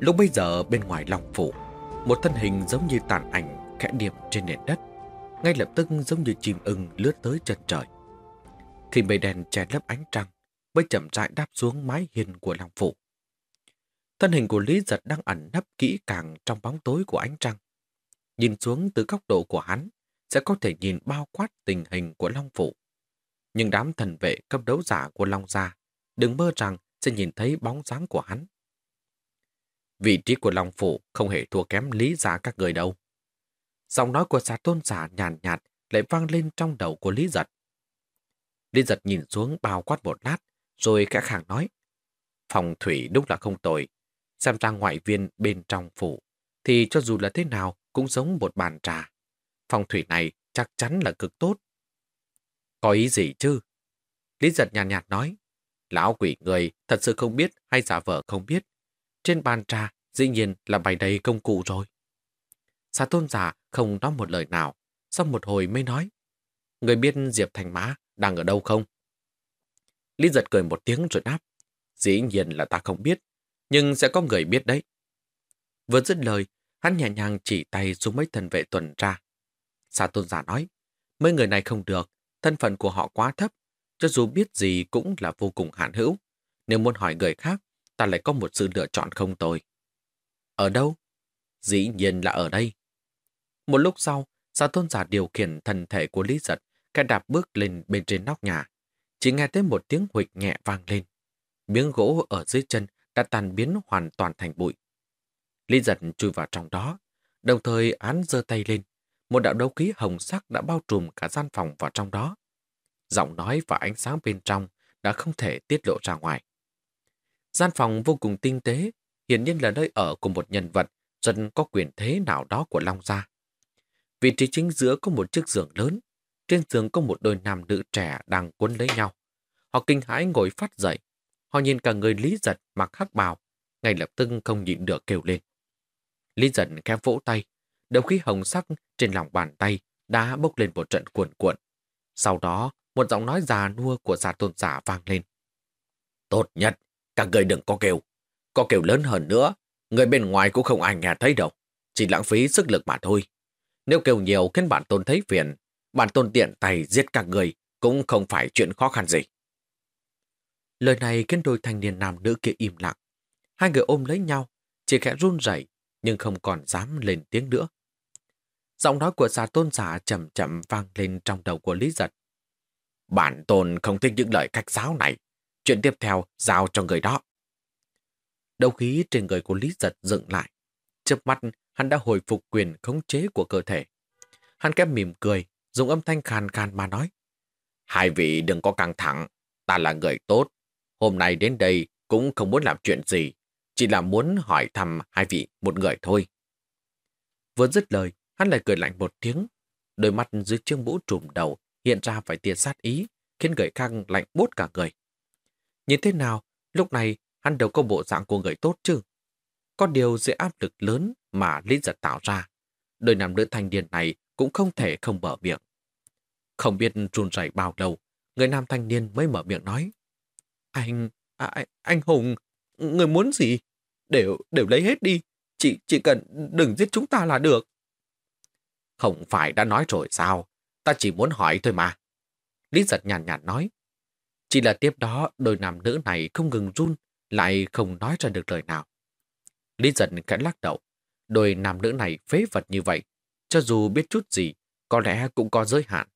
Lúc bây giờ bên ngoài lòng phủ, một thân hình giống như tàn ảnh khẽ điệp trên nền đất, ngay lập tức giống như chim ưng lướt tới chân trời. Khi mây đèn che lấp ánh trăng, mới chậm rãi đáp xuống mái hiên của lòng phủ. Thân hình của Lý Giật đang ẩn nấp kỹ càng trong bóng tối của ánh trăng. Nhìn xuống từ góc độ của hắn, sẽ có thể nhìn bao quát tình hình của Long Phủ. Nhưng đám thần vệ cấp đấu giả của Long Gia đừng mơ rằng sẽ nhìn thấy bóng dáng của hắn. Vị trí của Long Phủ không hề thua kém lý giả các người đâu. Giọng nói của xà tôn giả nhàn nhạt, nhạt lại vang lên trong đầu của Lý Giật. Lý Giật nhìn xuống bao quát một lát, rồi khẽ khàng nói. Phòng thủy đúng là không tồi. Xem ra ngoại viên bên trong phủ, thì cho dù là thế nào cũng giống một bàn trà. Phòng thủy này chắc chắn là cực tốt. Có ý gì chứ? Lý Giật nhàn nhạt, nhạt nói. Lão quỷ người thật sự không biết hay giả vờ không biết. Trên bàn trà dĩ nhiên là bày đầy công cụ rồi. Xà tôn giả không nói một lời nào, sau một hồi mới nói. Người biết Diệp Thành Mã đang ở đâu không? Lý giật cười một tiếng rồi đáp. Dĩ nhiên là ta không biết, nhưng sẽ có người biết đấy. Vừa dứt lời, hắn nhẹ nhàng chỉ tay xuống mấy thần vệ tuần tra. Xà tôn giả nói, mấy người này không được, thân phận của họ quá thấp, cho dù biết gì cũng là vô cùng hạn hữu. Nếu muốn hỏi người khác, ta lại có một sự lựa chọn không tồi. Ở đâu? Dĩ nhiên là ở đây. Một lúc sau, Sa tôn giả điều khiển thần thể của Lý Giật, cái đạp bước lên bên trên nóc nhà. Chỉ nghe thấy một tiếng huỵch nhẹ vang lên. Miếng gỗ ở dưới chân đã tàn biến hoàn toàn thành bụi. Lý Giật chui vào trong đó, đồng thời án giơ tay lên. Một đạo đấu khí hồng sắc đã bao trùm cả gian phòng vào trong đó. Giọng nói và ánh sáng bên trong đã không thể tiết lộ ra ngoài. Gian phòng vô cùng tinh tế, hiển nhiên là nơi ở của một nhân vật dần có quyền thế nào đó của Long Gia. Vị trí chính giữa có một chiếc giường lớn, trên giường có một đôi nam nữ trẻ đang cuốn lấy nhau. Họ kinh hãi ngồi phát dậy. Họ nhìn cả người Lý Giật mặc hắc bào, ngay lập tức không nhịn được kêu lên. Lý Giật khẽ vỗ tay, đầu khí hồng sắc trên lòng bàn tay đã bốc lên một trận cuộn cuộn. Sau đó, một giọng nói già nua của giả tôn giả vang lên. Tốt nhất các người đừng có kêu. Có kêu lớn hơn nữa, người bên ngoài cũng không ai nghe thấy đâu. Chỉ lãng phí sức lực mà thôi. Nếu kêu nhiều khiến bản tôn thấy phiền, bản tôn tiện tay giết các người cũng không phải chuyện khó khăn gì. Lời này khiến đôi thanh niên nam nữ kia im lặng. Hai người ôm lấy nhau, chỉ khẽ run rẩy nhưng không còn dám lên tiếng nữa. Giọng nói của xà tôn giả chậm chậm vang lên trong đầu của Lý Giật. Bản tôn không thích những lời cách giáo này. Chuyện tiếp theo giao cho người đó. Đầu khí trên người của Lý Giật dựng lại. Trước mắt, hắn đã hồi phục quyền khống chế của cơ thể. Hắn kép mỉm cười, dùng âm thanh khàn khàn mà nói. Hai vị đừng có căng thẳng, ta là người tốt. Hôm nay đến đây cũng không muốn làm chuyện gì, chỉ là muốn hỏi thăm hai vị một người thôi. Vừa dứt lời, hắn lại cười lạnh một tiếng. Đôi mắt dưới chiếc mũ trùm đầu hiện ra vài tia sát ý, khiến người khác lạnh bút cả người. Nhìn thế nào, lúc này hắn đều có bộ dạng của người tốt chứ. Có điều dưới áp lực lớn mà Lý Giật tạo ra, đôi nam nữ thanh niên này cũng không thể không mở miệng. Không biết run rẩy bao lâu, người nam thanh niên mới mở miệng nói. Anh, à, anh Hùng, người muốn gì? Đều, đều lấy hết đi. Chỉ, chỉ cần đừng giết chúng ta là được. Không phải đã nói rồi sao? Ta chỉ muốn hỏi thôi mà. Lý giật nhàn nhạt nói. Chỉ là tiếp đó đôi nam nữ này không ngừng run, lại không nói ra được lời nào. Lý giận khẽ lắc đầu. Đôi nam nữ này phế vật như vậy, cho dù biết chút gì, có lẽ cũng có giới hạn.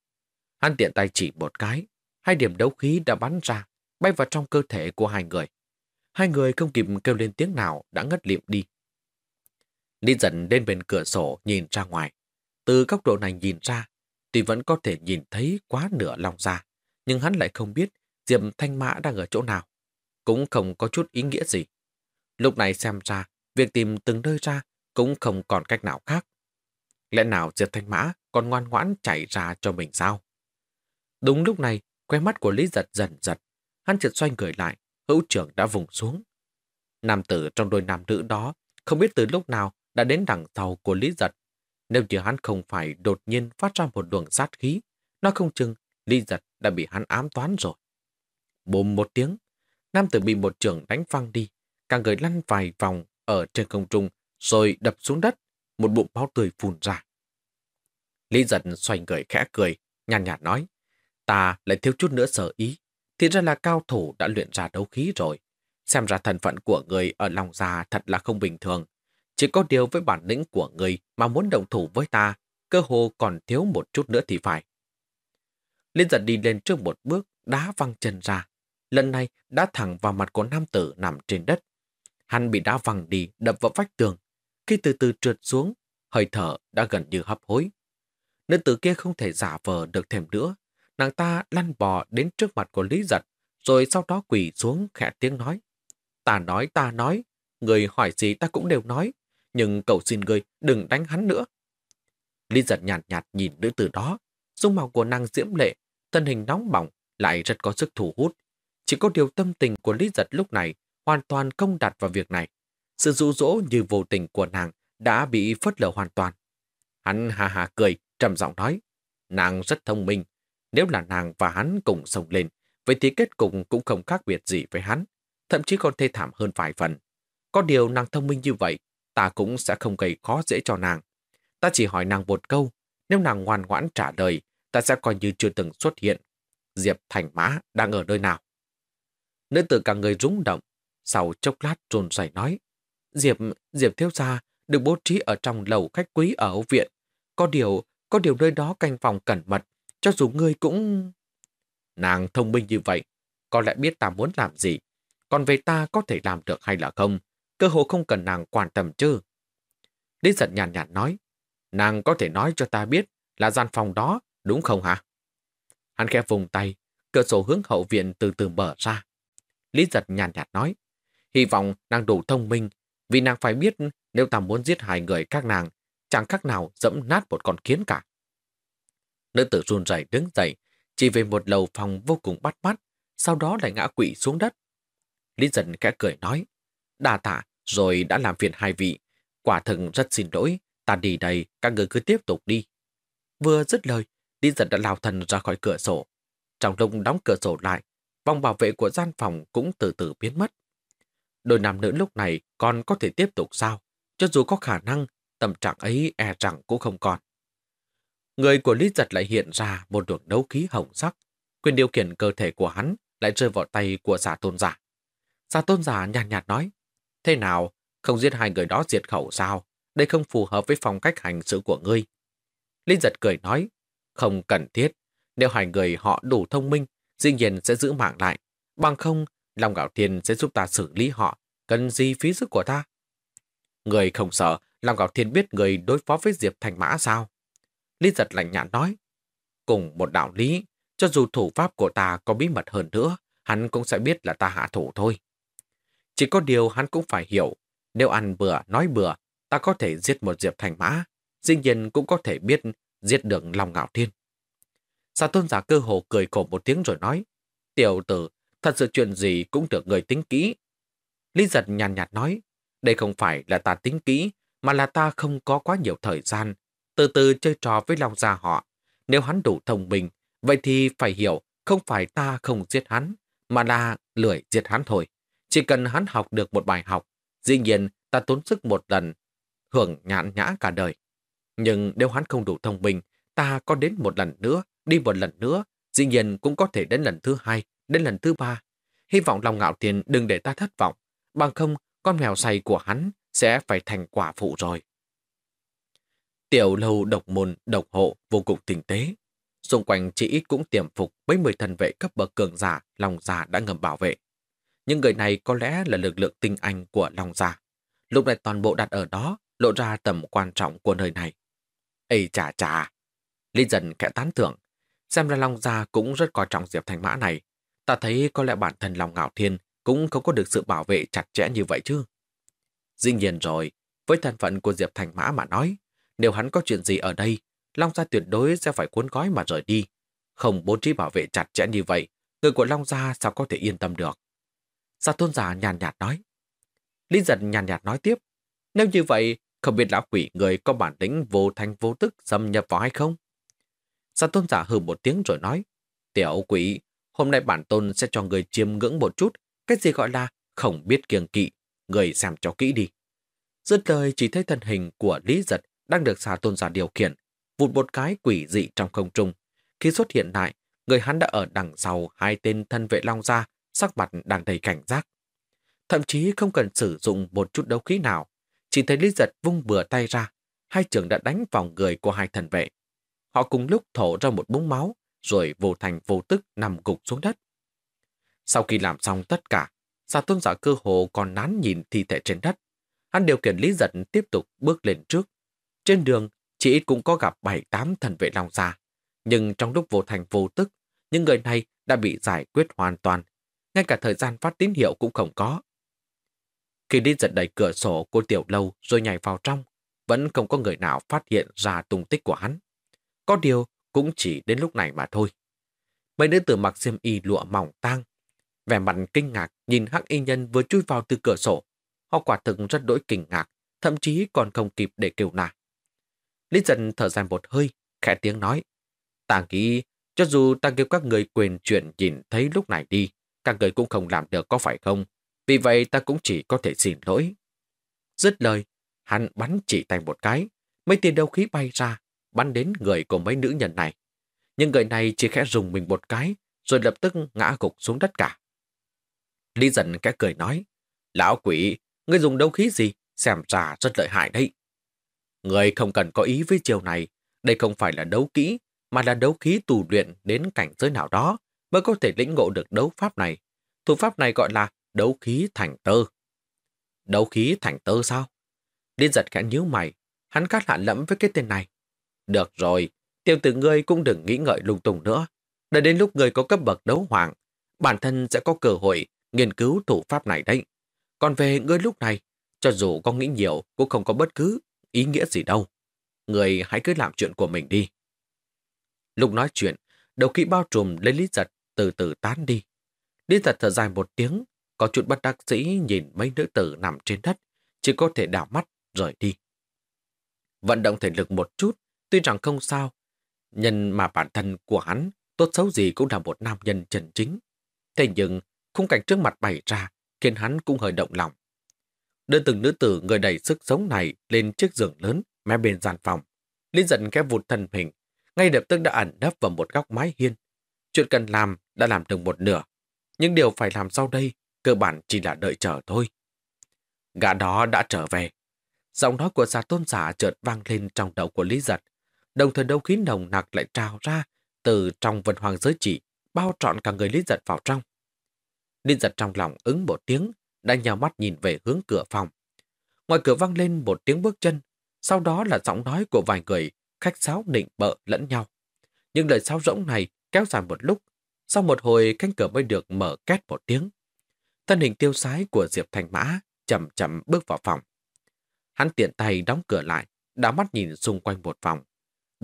Hắn tiện tay chỉ một cái, hai điểm đấu khí đã bắn ra, bay vào trong cơ thể của hai người. Hai người không kịp kêu lên tiếng nào đã ngất liệm đi. Lý dần lên bên cửa sổ nhìn ra ngoài. Từ góc độ này nhìn ra, thì vẫn có thể nhìn thấy quá nửa lòng ra, nhưng hắn lại không biết Diệp Thanh Mã đang ở chỗ nào. Cũng không có chút ý nghĩa gì. Lúc này xem ra, việc tìm từng nơi ra cũng không còn cách nào khác. Lẽ nào Diệp Thanh Mã còn ngoan ngoãn chạy ra cho mình sao? Đúng lúc này, que mắt của Lý Giật dần giật. Hắn chợt xoay người lại, hữu trưởng đã vùng xuống. Nam tử trong đôi nam nữ đó không biết từ lúc nào đã đến đằng sau của Lý Giật. Nếu như hắn không phải đột nhiên phát ra một luồng sát khí, nó không chừng Lý Giật đã bị hắn ám toán rồi. Bùm một tiếng, nam tử bị một trường đánh văng đi, cả người lăn vài vòng ở trên không trung rồi đập xuống đất, một bụng máu tươi phun ra. Lý giật xoay người khẽ cười, nhàn nhạt nói, ta lại thiếu chút nữa sở ý, thì ra là cao thủ đã luyện ra đấu khí rồi. Xem ra thân phận của người ở lòng già thật là không bình thường. Chỉ có điều với bản lĩnh của người mà muốn đồng thủ với ta, cơ hồ còn thiếu một chút nữa thì phải. Liên giật đi lên trước một bước, đá văng chân ra. Lần này đã thẳng vào mặt của nam tử nằm trên đất. Hắn bị đá văng đi, đập vào vách tường. Khi từ từ trượt xuống, hơi thở đã gần như hấp hối. Nữ tử kia không thể giả vờ được thêm nữa. Nàng ta lăn bò đến trước mặt của Lý Giật, rồi sau đó quỳ xuống khẽ tiếng nói. Ta nói, ta nói, người hỏi gì ta cũng đều nói, nhưng cậu xin người đừng đánh hắn nữa. Lý Giật nhạt nhạt nhìn nữ tử đó, dung mạo của nàng diễm lệ, thân hình nóng bỏng, lại rất có sức thu hút. Chỉ có điều tâm tình của Lý Giật lúc này hoàn toàn không đặt vào việc này. Sự dụ dỗ như vô tình của nàng đã bị phớt lờ hoàn toàn. Hắn hà hà cười, trầm giọng nói, nàng rất thông minh. Nếu là nàng và hắn cùng sống lên, vậy thì kết cục cũng không khác biệt gì với hắn, thậm chí còn thê thảm hơn vài phần. Có điều nàng thông minh như vậy, ta cũng sẽ không gây khó dễ cho nàng. Ta chỉ hỏi nàng một câu, nếu nàng ngoan ngoãn trả lời, ta sẽ coi như chưa từng xuất hiện. Diệp Thành Mã đang ở nơi nào? Nữ tử cả người rúng động, sau chốc lát rồn xoay nói, Diệp, Diệp thiếu gia được bố trí ở trong lầu khách quý ở Âu Viện. Có điều, có điều nơi đó canh phòng cẩn mật, cho dù ngươi cũng... Nàng thông minh như vậy, có lẽ biết ta muốn làm gì. Còn về ta có thể làm được hay là không, cơ hội không cần nàng quan tâm chứ. Lý giật nhàn nhạt nói, nàng có thể nói cho ta biết là gian phòng đó, đúng không hả? Hắn khẽ vùng tay, cửa sổ hướng hậu viện từ từ mở ra. Lý giật nhàn nhạt nói, hy vọng nàng đủ thông minh, vì nàng phải biết nếu ta muốn giết hai người các nàng, chẳng khác nào dẫm nát một con kiến cả. Nữ tử run rẩy đứng dậy, chỉ về một lầu phòng vô cùng bắt mắt, sau đó lại ngã quỵ xuống đất. Lý giật khẽ cười nói, đà tạ, rồi đã làm phiền hai vị. Quả thần rất xin lỗi, ta đi đây, các người cứ tiếp tục đi. Vừa dứt lời, Lý giật đã lao thần ra khỏi cửa sổ. Trong lúc đóng cửa sổ lại, vòng bảo vệ của gian phòng cũng từ từ biến mất. Đôi nam nữ lúc này còn có thể tiếp tục sao? Cho dù có khả năng, tâm trạng ấy e rằng cũng không còn. Người của Lý Giật lại hiện ra một đường đấu khí hồng sắc. Quyền điều khiển cơ thể của hắn lại rơi vào tay của giả tôn giả. Giả tôn giả nhàn nhạt, nhạt nói, Thế nào, không giết hai người đó diệt khẩu sao? Đây không phù hợp với phong cách hành xử của ngươi. Lý Giật cười nói, không cần thiết. Nếu hai người họ đủ thông minh, dĩ nhiên sẽ giữ mạng lại. Bằng không, Long Gạo Thiên sẽ giúp ta xử lý họ. Cần gì phí sức của ta? Người không sợ, Long Gạo Thiên biết người đối phó với Diệp Thành Mã sao? Lý giật lạnh nhạt nói. Cùng một đạo lý, cho dù thủ pháp của ta có bí mật hơn nữa, hắn cũng sẽ biết là ta hạ thủ thôi. Chỉ có điều hắn cũng phải hiểu, nếu ăn bừa, nói bừa, ta có thể giết một Diệp Thành Mã, dĩ nhiên cũng có thể biết giết được Long Ngạo Thiên. Sa tôn giả cơ hồ cười khổ một tiếng rồi nói, tiểu tử, thật sự chuyện gì cũng được người tính kỹ. Lý giật nhàn nhạt nói, đây không phải là ta tính kỹ, mà là ta không có quá nhiều thời gian, từ từ chơi trò với Long Gia họ. Nếu hắn đủ thông minh, vậy thì phải hiểu không phải ta không giết hắn, mà là lười giết hắn thôi. Chỉ cần hắn học được một bài học, dĩ nhiên ta tốn sức một lần, hưởng nhãn nhã cả đời. Nhưng nếu hắn không đủ thông minh, ta có đến một lần nữa, đi một lần nữa, dĩ nhiên cũng có thể đến lần thứ hai, đến lần thứ ba. Hy vọng lòng ngạo tiền đừng để ta thất vọng, bằng không con mèo say của hắn sẽ phải thành quả phụ rồi. Tiểu lâu độc môn, độc hộ vô cùng tinh tế. Xung quanh chỉ ít cũng tiềm phục mấy mười thần vệ cấp bậc cường giả, lòng giả đã ngầm bảo vệ. những người này có lẽ là lực lượng tinh anh của lòng giả. Lúc này toàn bộ đặt ở đó, lộ ra tầm quan trọng của nơi này. Ây chà chà! Lý dần kẽ tán thưởng. Xem ra Long Gia cũng rất coi trọng Diệp Thành Mã này. Ta thấy có lẽ bản thân Long Ngạo Thiên cũng không có được sự bảo vệ chặt chẽ như vậy chứ. Dĩ nhiên rồi, với thân phận của Diệp Thành Mã mà nói, nếu hắn có chuyện gì ở đây, Long Gia tuyệt đối sẽ phải cuốn gói mà rời đi. Không bố trí bảo vệ chặt chẽ như vậy, người của Long Gia sao có thể yên tâm được. Gia tôn giả nhàn nhạt nói. Lý giật nhàn nhạt nói tiếp. Nếu như vậy, không biết lão quỷ người có bản lĩnh vô thành vô tức xâm nhập vào hay không? Sa tôn giả hừ một tiếng rồi nói. Tiểu quỷ, hôm nay bản tôn sẽ cho người chiêm ngưỡng một chút. Cái gì gọi là không biết kiêng kỵ. Người xem cho kỹ đi. Dứt lời chỉ thấy thân hình của Lý giật đang được xà tôn giả điều khiển, vụt một cái quỷ dị trong không trung. Khi xuất hiện lại, người hắn đã ở đằng sau hai tên thân vệ long gia, sắc mặt đang đầy cảnh giác. Thậm chí không cần sử dụng một chút đấu khí nào, chỉ thấy Lý Giật vung bừa tay ra, hai trường đã đánh vào người của hai thần vệ. Họ cùng lúc thổ ra một búng máu, rồi vô thành vô tức nằm gục xuống đất. Sau khi làm xong tất cả, xà tôn giả cơ hồ còn nán nhìn thi thể trên đất. Hắn điều khiển Lý Giật tiếp tục bước lên trước. Trên đường, chỉ ít cũng có gặp bảy tám thần vệ long gia. Nhưng trong lúc vô thành vô tức, những người này đã bị giải quyết hoàn toàn. Ngay cả thời gian phát tín hiệu cũng không có. Khi đi giật đẩy cửa sổ của tiểu lâu rồi nhảy vào trong, vẫn không có người nào phát hiện ra tung tích của hắn. Có điều cũng chỉ đến lúc này mà thôi. Mấy nữ tử mặc xiêm y lụa mỏng tang, vẻ mặt kinh ngạc nhìn hắc y nhân vừa chui vào từ cửa sổ. Họ quả thực rất đỗi kinh ngạc, thậm chí còn không kịp để kêu nà. Lý dần thở dài một hơi, khẽ tiếng nói. Ta nghĩ, cho dù ta kêu các người quyền chuyện nhìn thấy lúc này đi, các người cũng không làm được có phải không? Vì vậy ta cũng chỉ có thể xin lỗi. Dứt lời, hắn bắn chỉ tay một cái, mấy tiền đầu khí bay ra, bắn đến người của mấy nữ nhân này. Nhưng người này chỉ khẽ dùng mình một cái, rồi lập tức ngã gục xuống đất cả. Lý dần kẽ cười nói, Lão quỷ, ngươi dùng đấu khí gì? Xem ra rất lợi hại đấy. Người không cần có ý với chiều này, đây không phải là đấu kỹ, mà là đấu khí tù luyện đến cảnh giới nào đó mới có thể lĩnh ngộ được đấu pháp này. Thủ pháp này gọi là đấu khí thành tơ. Đấu khí thành tơ sao? Liên giật khẽ nhíu mày, hắn cắt lạ lẫm với cái tên này. Được rồi, tiểu tử ngươi cũng đừng nghĩ ngợi lung tung nữa. Đợi đến lúc ngươi có cấp bậc đấu hoàng, bản thân sẽ có cơ hội nghiên cứu thủ pháp này đấy. Còn về ngươi lúc này, cho dù có nghĩ nhiều cũng không có bất cứ ý nghĩa gì đâu. Người hãy cứ làm chuyện của mình đi. Lúc nói chuyện, đầu kỵ bao trùm lấy Lý Giật từ từ tán đi. Lý Giật thở dài một tiếng, có chút bất đắc dĩ nhìn mấy nữ tử nằm trên đất, chỉ có thể đảo mắt rời đi. Vận động thể lực một chút, tuy rằng không sao, nhân mà bản thân của hắn tốt xấu gì cũng là một nam nhân chân chính. Thế nhưng, khung cảnh trước mặt bày ra khiến hắn cũng hơi động lòng. Đưa từng nữ tử người đầy sức sống này lên chiếc giường lớn mé bên gian phòng. Linh giận khép vụt thân hình, ngay lập tức đã ẩn nấp vào một góc mái hiên. Chuyện cần làm đã làm được một nửa, nhưng điều phải làm sau đây cơ bản chỉ là đợi chờ thôi. Gã đó đã trở về. Giọng nói của giả tôn giả chợt vang lên trong đầu của Lý Giật, đồng thời đấu khí nồng nặc lại trào ra từ trong vân hoàng giới chỉ, bao trọn cả người Lý Giật vào trong. Lý Giật trong lòng ứng một tiếng, đang nhào mắt nhìn về hướng cửa phòng. Ngoài cửa vang lên một tiếng bước chân, sau đó là giọng nói của vài người khách sáo nịnh bợ lẫn nhau. Nhưng lời sao rỗng này kéo dài một lúc, sau một hồi cánh cửa mới được mở két một tiếng. Thân hình tiêu sái của Diệp Thành Mã chậm chậm bước vào phòng. Hắn tiện tay đóng cửa lại, đảo mắt nhìn xung quanh một vòng.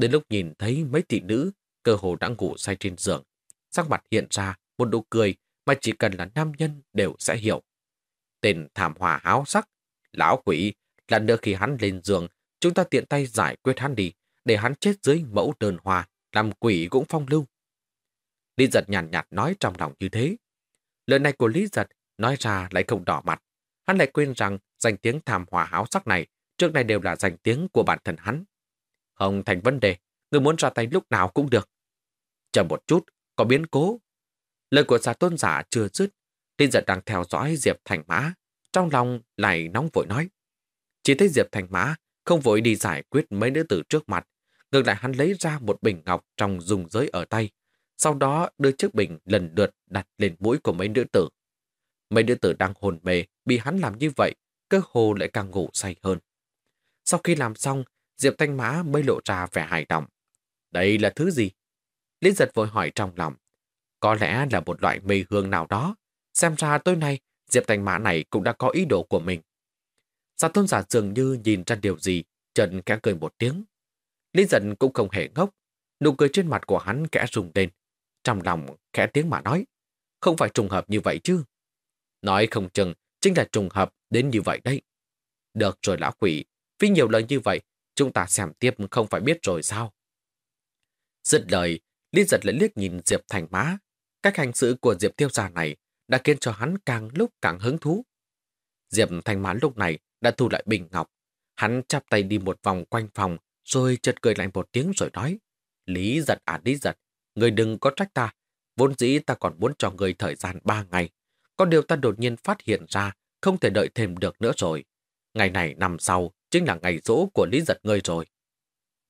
Đến lúc nhìn thấy mấy thị nữ, cơ hồ đã ngủ say trên giường. Sắc mặt hiện ra một nụ cười mà chỉ cần là nam nhân đều sẽ hiểu. Tên thảm hòa háo sắc, lão quỷ, lần nữa khi hắn lên giường, chúng ta tiện tay giải quyết hắn đi, để hắn chết dưới mẫu đơn hòa, làm quỷ cũng phong lưu. Lý giật nhàn nhạt, nhạt nói trong lòng như thế. Lời này của Lý giật nói ra lại không đỏ mặt. Hắn lại quên rằng danh tiếng thảm hòa háo sắc này trước này đều là danh tiếng của bản thân hắn. Không thành vấn đề, người muốn ra tay lúc nào cũng được. Chờ một chút, có biến cố. Lời của giả tôn giả chưa dứt, Linh giật đang theo dõi Diệp Thành Mã, trong lòng lại nóng vội nói. Chỉ thấy Diệp Thành Mã không vội đi giải quyết mấy nữ tử trước mặt, ngược lại hắn lấy ra một bình ngọc trong dùng giới ở tay, sau đó đưa chiếc bình lần lượt đặt lên mũi của mấy nữ tử. Mấy nữ tử đang hồn mê, bị hắn làm như vậy, cơ hồ lại càng ngủ say hơn. Sau khi làm xong, Diệp Thanh Mã mới lộ ra vẻ hài động. Đây là thứ gì? Lý giật vội hỏi trong lòng. Có lẽ là một loại mê hương nào đó. Xem ra tối nay, Diệp Thanh Mã này cũng đã có ý đồ của mình. Giả tôn giả dường như nhìn ra điều gì, Trần kẽ cười một tiếng. Lý giật cũng không hề ngốc. Nụ cười trên mặt của hắn kẽ rùng lên. Trong lòng khẽ tiếng mà nói. Không phải trùng hợp như vậy chứ. Nói không chừng, chính là trùng hợp đến như vậy đấy. Được rồi lão quỷ, vì nhiều lời như vậy, chúng ta xem tiếp không phải biết rồi sao. Dứt lời, Lý giật lại liếc nhìn Diệp Thành Mã. Cách hành xử của Diệp Tiêu Gia này đã khiến cho hắn càng lúc càng hứng thú. Diệp Thành Mã lúc này đã thu lại bình ngọc. Hắn chắp tay đi một vòng quanh phòng, rồi chợt cười lạnh một tiếng rồi nói. Lý giật à lý giật, người đừng có trách ta. Vốn dĩ ta còn muốn cho người thời gian ba ngày. Có điều ta đột nhiên phát hiện ra, không thể đợi thêm được nữa rồi. Ngày này năm sau, chính là ngày rỗ của Lý giật ngươi rồi.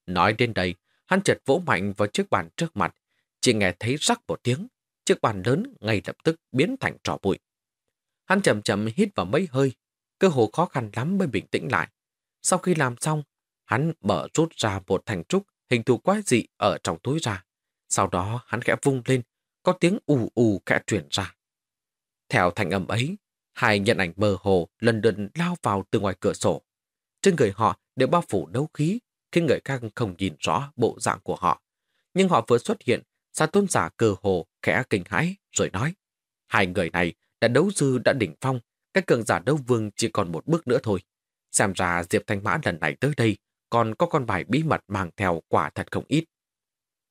Nói đến đây, hắn chợt vỗ mạnh vào chiếc bàn trước mặt, chỉ nghe thấy rắc một tiếng, chiếc bàn lớn ngay lập tức biến thành trò bụi. Hắn chậm chậm hít vào mấy hơi, cơ hồ khó khăn lắm mới bình tĩnh lại. Sau khi làm xong, hắn mở rút ra một thành trúc hình thù quái dị ở trong túi ra. Sau đó hắn khẽ vung lên, có tiếng ù ù khẽ truyền ra. Theo thành âm ấy, hai nhân ảnh mơ hồ lần lượt lao vào từ ngoài cửa sổ. Trên người họ đều bao phủ đấu khí, khi người khác không nhìn rõ bộ dạng của họ. Nhưng họ vừa xuất hiện, Sa tôn giả cờ hồ khẽ kinh hãi rồi nói. Hai người này đã đấu dư đã đỉnh phong, các cường giả đấu vương chỉ còn một bước nữa thôi. Xem ra Diệp Thanh Mã lần này tới đây còn có con bài bí mật mang theo quả thật không ít.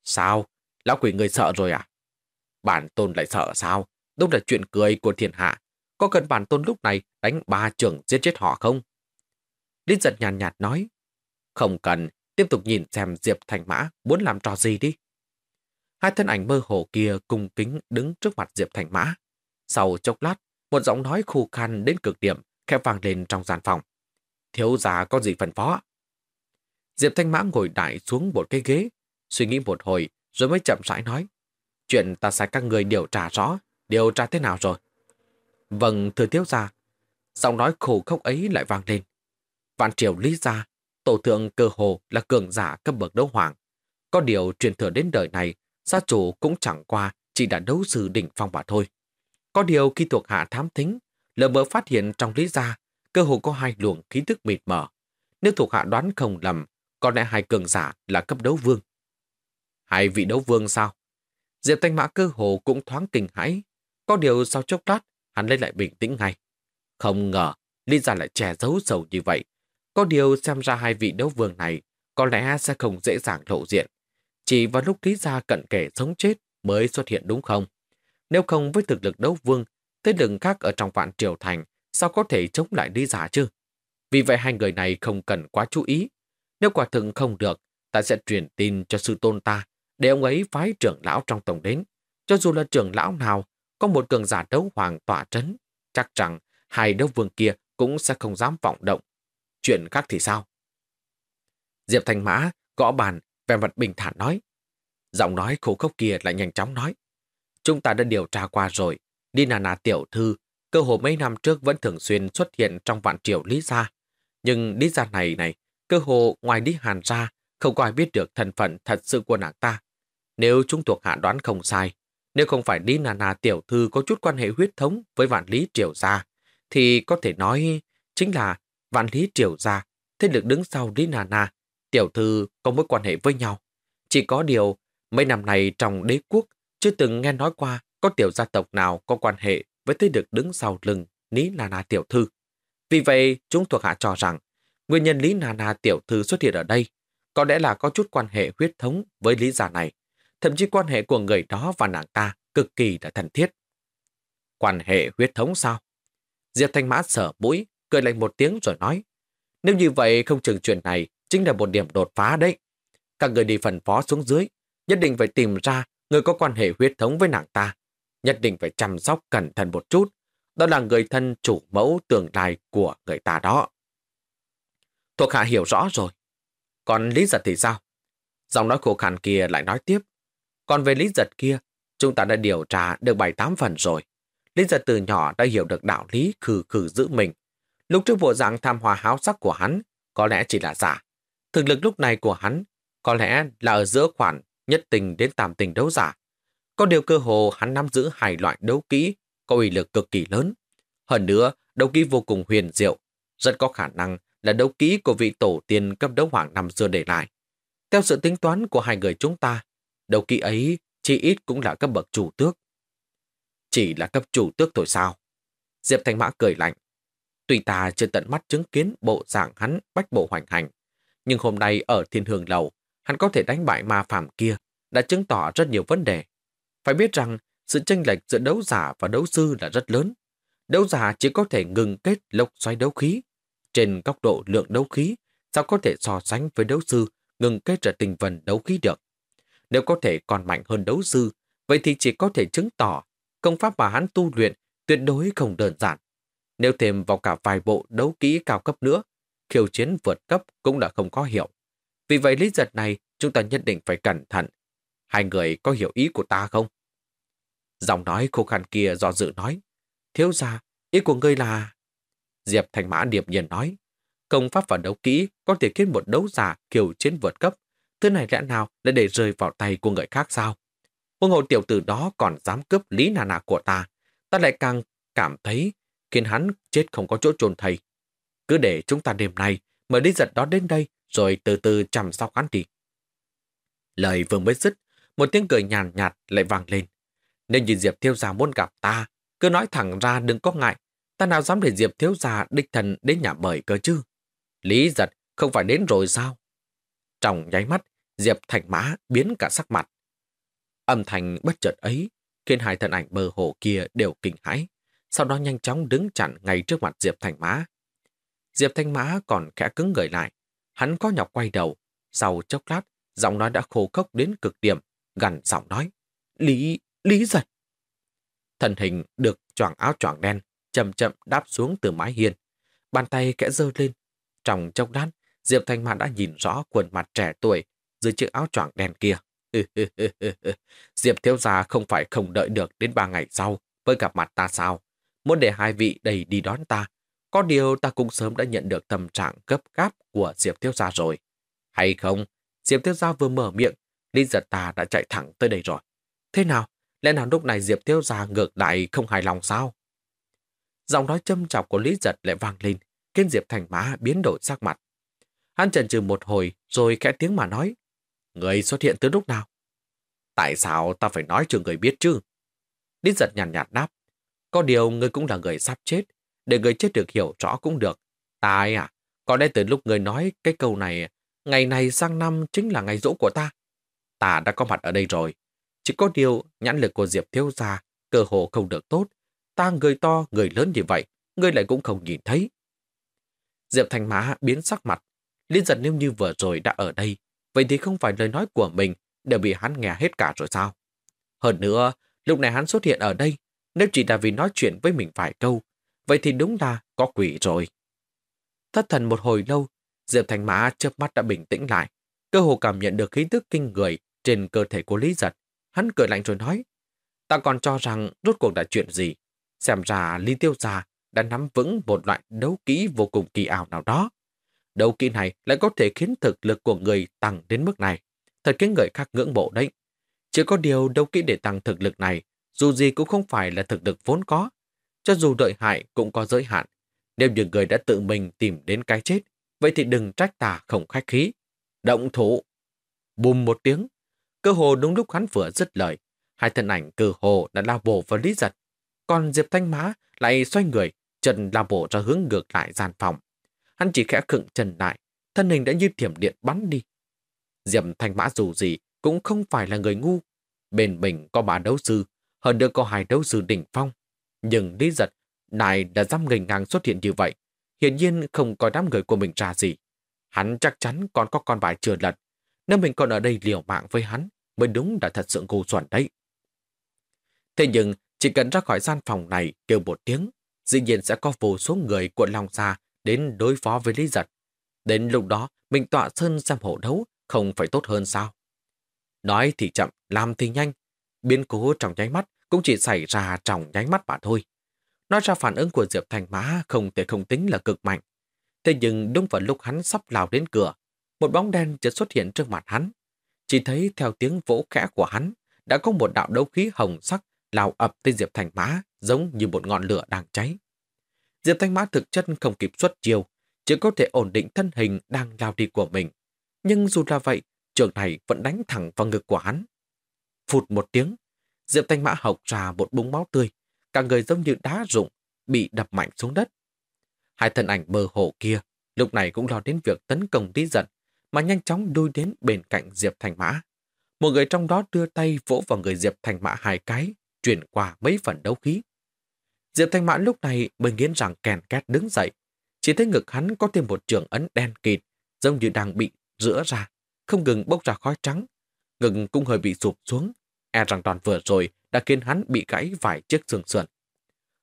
Sao? Lão quỷ người sợ rồi à? Bản tôn lại sợ sao? Đúng là chuyện cười của thiên hạ. Có cần bản tôn lúc này đánh ba trưởng giết chết họ không? Lý giật nhàn nhạt, nhạt nói. Không cần, tiếp tục nhìn xem Diệp Thành Mã muốn làm trò gì đi. Hai thân ảnh mơ hồ kia cùng kính đứng trước mặt Diệp Thành Mã. Sau chốc lát, một giọng nói khô khan đến cực điểm khẽ vang lên trong gian phòng. Thiếu gia có gì phần phó? Diệp Thanh Mã ngồi đại xuống một cái ghế, suy nghĩ một hồi rồi mới chậm rãi nói. Chuyện ta sai các người điều tra rõ, điều tra thế nào rồi? Vâng, thưa thiếu gia. Giọng nói khổ khốc ấy lại vang lên. Vạn triều lý gia, tổ thượng cơ hồ là cường giả cấp bậc đấu hoàng. Có điều truyền thừa đến đời này, gia chủ cũng chẳng qua chỉ đã đấu sư đỉnh phong mà thôi. Có điều khi thuộc hạ thám thính, lờ mờ phát hiện trong lý gia, cơ hồ có hai luồng khí tức mịt mờ. Nếu thuộc hạ đoán không lầm, có lẽ hai cường giả là cấp đấu vương. Hai vị đấu vương sao? Diệp Thanh Mã cơ hồ cũng thoáng kinh hãi. Có điều sau chốc lát, hắn lấy lại bình tĩnh ngay. Không ngờ, Lý Gia lại che giấu sầu như vậy. Có điều xem ra hai vị đấu vương này có lẽ sẽ không dễ dàng lộ diện. Chỉ vào lúc Lý Gia cận kể sống chết mới xuất hiện đúng không? Nếu không với thực lực đấu vương, thế lực khác ở trong vạn triều thành sao có thể chống lại Lý Gia chứ? Vì vậy hai người này không cần quá chú ý. Nếu quả thực không được, ta sẽ truyền tin cho sư tôn ta để ông ấy phái trưởng lão trong tổng đến. Cho dù là trưởng lão nào, có một cường giả đấu hoàng tỏa trấn, chắc rằng hai đấu vương kia cũng sẽ không dám vọng động. Chuyện khác thì sao? Diệp Thanh Mã gõ bàn, vẻ mặt bình thản nói. Giọng nói khổ khốc kia lại nhanh chóng nói. Chúng ta đã điều tra qua rồi. Đi nà nà tiểu thư, cơ hồ mấy năm trước vẫn thường xuyên xuất hiện trong vạn triều lý gia. Nhưng lý gia này này, cơ hồ ngoài đi hàn ra, không có ai biết được thân phận thật sự của nàng ta. Nếu chúng thuộc hạ đoán không sai, nếu không phải Lý Nana tiểu thư có chút quan hệ huyết thống với vạn lý triều gia, thì có thể nói chính là vạn lý triều gia, thế lực đứng sau Lý Nana, tiểu thư có mối quan hệ với nhau. Chỉ có điều, mấy năm này trong đế quốc chưa từng nghe nói qua có tiểu gia tộc nào có quan hệ với thế lực đứng sau lưng Lý Nana tiểu thư. Vì vậy, chúng thuộc hạ cho rằng nguyên nhân Lý Nana tiểu thư xuất hiện ở đây có lẽ là có chút quan hệ huyết thống với Lý gia này thậm chí quan hệ của người đó và nàng ta cực kỳ là thân thiết. Quan hệ huyết thống sao? Diệp Thanh Mã sở mũi, cười lạnh một tiếng rồi nói. Nếu như vậy không chừng chuyện này chính là một điểm đột phá đấy. Các người đi phần phó xuống dưới, nhất định phải tìm ra người có quan hệ huyết thống với nàng ta. Nhất định phải chăm sóc cẩn thận một chút. Đó là người thân chủ mẫu tương lai của người ta đó. Thuộc hạ hiểu rõ rồi. Còn Lý Giật thì sao? Giọng nói khổ khăn kia lại nói tiếp. Còn về Lý Giật kia, chúng ta đã điều tra được 7-8 phần rồi. Lý Giật từ nhỏ đã hiểu được đạo lý khử khử giữ mình. Lúc trước bộ dạng tham hòa háo sắc của hắn có lẽ chỉ là giả. Thực lực lúc này của hắn có lẽ là ở giữa khoản nhất tình đến tạm tình đấu giả. Có điều cơ hồ hắn nắm giữ hai loại đấu kỹ có uy lực cực kỳ lớn. Hơn nữa, đấu kỹ vô cùng huyền diệu, rất có khả năng là đấu kỹ của vị tổ tiên cấp đấu hoàng năm xưa để lại. Theo sự tính toán của hai người chúng ta, đấu kỹ ấy chỉ ít cũng là cấp bậc chủ tước. Chỉ là cấp chủ tước thôi sao? Diệp Thanh Mã cười lạnh. Tuy ta chưa tận mắt chứng kiến bộ dạng hắn bách bộ hoành hành, nhưng hôm nay ở thiên hương lầu, hắn có thể đánh bại ma phàm kia, đã chứng tỏ rất nhiều vấn đề. Phải biết rằng, sự tranh lệch giữa đấu giả và đấu sư là rất lớn. Đấu giả chỉ có thể ngừng kết lốc xoáy đấu khí. Trên góc độ lượng đấu khí, sao có thể so sánh với đấu sư ngừng kết trở tình vần đấu khí được? Nếu có thể còn mạnh hơn đấu sư, vậy thì chỉ có thể chứng tỏ công pháp mà hắn tu luyện tuyệt đối không đơn giản. Nếu thêm vào cả vài bộ đấu kỹ cao cấp nữa, khiêu chiến vượt cấp cũng là không có hiểu. Vì vậy lý giật này chúng ta nhất định phải cẩn thận. Hai người có hiểu ý của ta không? Giọng nói khô khăn kia do dự nói. Thiếu ra, ý của ngươi là... Diệp Thành Mã điệp nhiên nói. Công pháp và đấu kỹ có thể khiến một đấu giả kiều chiến vượt cấp. Thứ này lẽ nào lại để rơi vào tay của người khác sao? Quân hồ tiểu tử đó còn dám cướp lý nà nà của ta. Ta lại càng cảm thấy khiến hắn chết không có chỗ trồn thầy. Cứ để chúng ta đêm nay mời đi giật đó đến đây rồi từ từ chăm sóc hắn đi. Lời vừa mới dứt, một tiếng cười nhàn nhạt, lại vang lên. Nên nhìn Diệp Thiếu Gia muốn gặp ta, cứ nói thẳng ra đừng có ngại. Ta nào dám để Diệp Thiếu Gia đích thần đến nhà mời cơ chứ? Lý giật không phải đến rồi sao? Trong nháy mắt, Diệp Thành Mã biến cả sắc mặt. Âm thanh bất chợt ấy khiến hai thân ảnh mơ hồ kia đều kinh hãi, sau đó nhanh chóng đứng chặn ngay trước mặt Diệp Thành Mã. Diệp Thanh Mã còn khẽ cứng người lại, hắn có nhọc quay đầu, sau chốc lát, giọng nói đã khô khốc đến cực điểm, gần giọng nói, Lý, Lý giật. Thần hình được choàng áo choàng đen, chậm chậm đáp xuống từ mái hiên. Bàn tay kẽ dơ lên. Trong chốc lát, Diệp Thanh Mã đã nhìn rõ quần mặt trẻ tuổi dưới chiếc áo choàng đen kia. Diệp thiếu gia không phải không đợi được đến ba ngày sau mới gặp mặt ta sao? Muốn để hai vị đầy đi đón ta. Có điều ta cũng sớm đã nhận được tâm trạng gấp gáp của Diệp thiếu gia rồi. Hay không? Diệp thiếu gia vừa mở miệng, Lý giật ta đã chạy thẳng tới đây rồi. Thế nào? Lẽ nào lúc này Diệp thiếu gia ngược lại không hài lòng sao? Giọng nói châm chọc của Lý giật lại vang lên, khiến Diệp thành mã biến đổi sắc mặt. Hắn chần chừ một hồi rồi khẽ tiếng mà nói. Người xuất hiện từ lúc nào? Tại sao ta phải nói cho người biết chứ? Lý giật nhàn nhạt, nhạt đáp. Có điều người cũng là người sắp chết. Để người chết được hiểu rõ cũng được. Tai à, có lẽ từ lúc người nói cái câu này, ngày này sang năm chính là ngày rỗ của ta. Ta đã có mặt ở đây rồi. Chỉ có điều nhãn lực của Diệp thiếu gia cơ hồ không được tốt. Ta người to, người lớn như vậy, người lại cũng không nhìn thấy. Diệp Thành Mã biến sắc mặt. Liên giật nếu như vừa rồi đã ở đây, vậy thì không phải lời nói của mình đều bị hắn nghe hết cả rồi sao? Hơn nữa, lúc này hắn xuất hiện ở đây, nếu chỉ là vì nói chuyện với mình vài câu, vậy thì đúng là có quỷ rồi. Thất thần một hồi lâu, Diệp Thành Mã chớp mắt đã bình tĩnh lại, cơ hồ cảm nhận được khí tức kinh người trên cơ thể của Lý Giật. Hắn cười lạnh rồi nói, ta còn cho rằng rốt cuộc là chuyện gì. Xem ra Lý Tiêu Gia đã nắm vững một loại đấu kỹ vô cùng kỳ ảo nào đó. Đấu kỹ này lại có thể khiến thực lực của người tăng đến mức này. Thật khiến người khác ngưỡng mộ đấy. Chỉ có điều đấu kỹ để tăng thực lực này, dù gì cũng không phải là thực lực vốn có. Cho dù đợi hại cũng có giới hạn. Nếu những người đã tự mình tìm đến cái chết, vậy thì đừng trách ta không khách khí. Động thủ! Bùm một tiếng, cơ hồ đúng lúc hắn vừa dứt lời, hai thân ảnh cơ hồ đã lao bổ vào Lý Giật. Còn Diệp Thanh Mã lại xoay người, chân lao bổ ra hướng ngược lại gian phòng. Hắn chỉ khẽ khựng chân lại, thân hình đã như thiểm điện bắn đi. Diệp Thanh Mã dù gì cũng không phải là người ngu. Bên mình có bà đấu sư, hơn nữa có hai đấu sư đỉnh phong. Nhưng Lý Giật này đã dám ngành ngang xuất hiện như vậy. Hiển nhiên không có đám người của mình ra gì. Hắn chắc chắn còn có con bài chưa lật. Nếu mình còn ở đây liều mạng với hắn, mới đúng là thật sự ngu xuẩn đấy. Thế nhưng, chỉ cần ra khỏi gian phòng này kêu một tiếng, dĩ nhiên sẽ có vô số người cuộn lòng ra đến đối phó với Lý Giật. Đến lúc đó, mình tọa sơn xem hộ đấu không phải tốt hơn sao? Nói thì chậm, làm thì nhanh. Biến cố trong nháy mắt cũng chỉ xảy ra trong nháy mắt mà thôi. Nói ra phản ứng của Diệp Thành Mã không thể không tính là cực mạnh. Thế nhưng đúng vào lúc hắn sắp lao đến cửa, một bóng đen chợt xuất hiện trước mặt hắn. Chỉ thấy theo tiếng vỗ khẽ của hắn, đã có một đạo đấu khí hồng sắc lao ập tới Diệp Thành Mã giống như một ngọn lửa đang cháy. Diệp Thanh Mã thực chất không kịp xuất chiêu, chỉ có thể ổn định thân hình đang lao đi của mình. Nhưng dù là vậy, trường này vẫn đánh thẳng vào ngực của hắn. Phụt một tiếng, Diệp Thanh Mã hộc ra một búng máu tươi, cả người giống như đá rụng, bị đập mạnh xuống đất. Hai thân ảnh mơ hồ kia, lúc này cũng lo đến việc tấn công Lý giận mà nhanh chóng đuôi đến bên cạnh Diệp Thành Mã. Một người trong đó đưa tay vỗ vào người Diệp Thành Mã hai cái, chuyển qua mấy phần đấu khí. Diệp Thanh Mã lúc này mới nghiến rằng kèn két đứng dậy. Chỉ thấy ngực hắn có thêm một trường ấn đen kịt, giống như đang bị rửa ra, không ngừng bốc ra khói trắng. Ngực cũng hơi bị sụp xuống, e rằng đòn vừa rồi đã khiến hắn bị gãy vài chiếc xương sườn.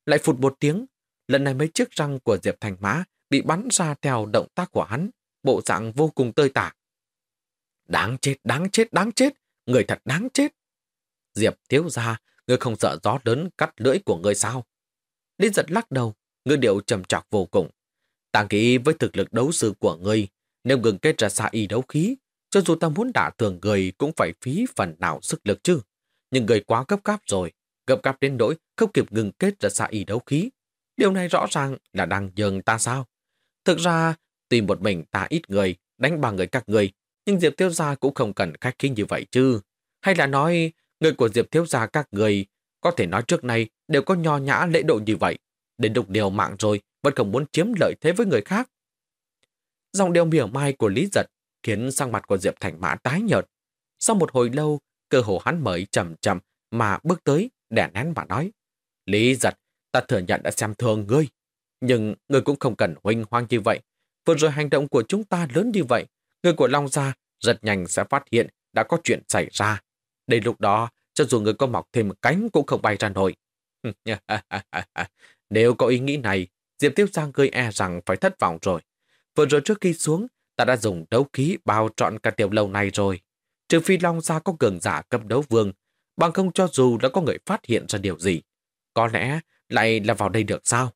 Lại phụt một tiếng, lần này mấy chiếc răng của Diệp Thành Mã bị bắn ra theo động tác của hắn, bộ dạng vô cùng tơi tả. Đáng chết, đáng chết, đáng chết, người thật đáng chết. Diệp thiếu ra, người không sợ gió lớn cắt lưỡi của người sao? Lý giật lắc đầu, người điệu trầm trọc vô cùng. Ta nghĩ với thực lực đấu sư của ngươi, nếu ngừng kết ra xa y đấu khí, cho dù ta muốn đả thường người cũng phải phí phần nào sức lực chứ. Nhưng người quá gấp gáp rồi, gấp gáp đến nỗi không kịp ngừng kết ra xa y đấu khí. Điều này rõ ràng là đang nhường ta sao? Thực ra, tùy một mình ta ít người, đánh bằng người các người, nhưng Diệp Thiếu Gia cũng không cần khách khí như vậy chứ. Hay là nói, người của Diệp Thiếu Gia các người có thể nói trước nay đều có nho nhã lễ độ như vậy. Đến đục điều mạng rồi, vẫn không muốn chiếm lợi thế với người khác. Dòng điều mỉa mai của Lý Giật khiến sang mặt của Diệp Thành Mã tái nhợt. Sau một hồi lâu, cơ hồ hắn mới chậm chậm mà bước tới, đẻ nén mà nói. Lý Giật, ta thừa nhận đã xem thường ngươi. Nhưng ngươi cũng không cần huynh hoang như vậy. Vừa rồi hành động của chúng ta lớn như vậy, người của Long Gia rất nhanh sẽ phát hiện đã có chuyện xảy ra. Đến lúc đó, cho dù người có mọc thêm cánh cũng không bay ra nổi. Nếu có ý nghĩ này, Diệp Tiêu Giang gây e rằng phải thất vọng rồi. Vừa rồi trước khi xuống, ta đã dùng đấu khí bao trọn cả tiểu lâu này rồi. Trừ phi Long Gia có cường giả cấp đấu vương, bằng không cho dù đã có người phát hiện ra điều gì. Có lẽ lại là vào đây được sao?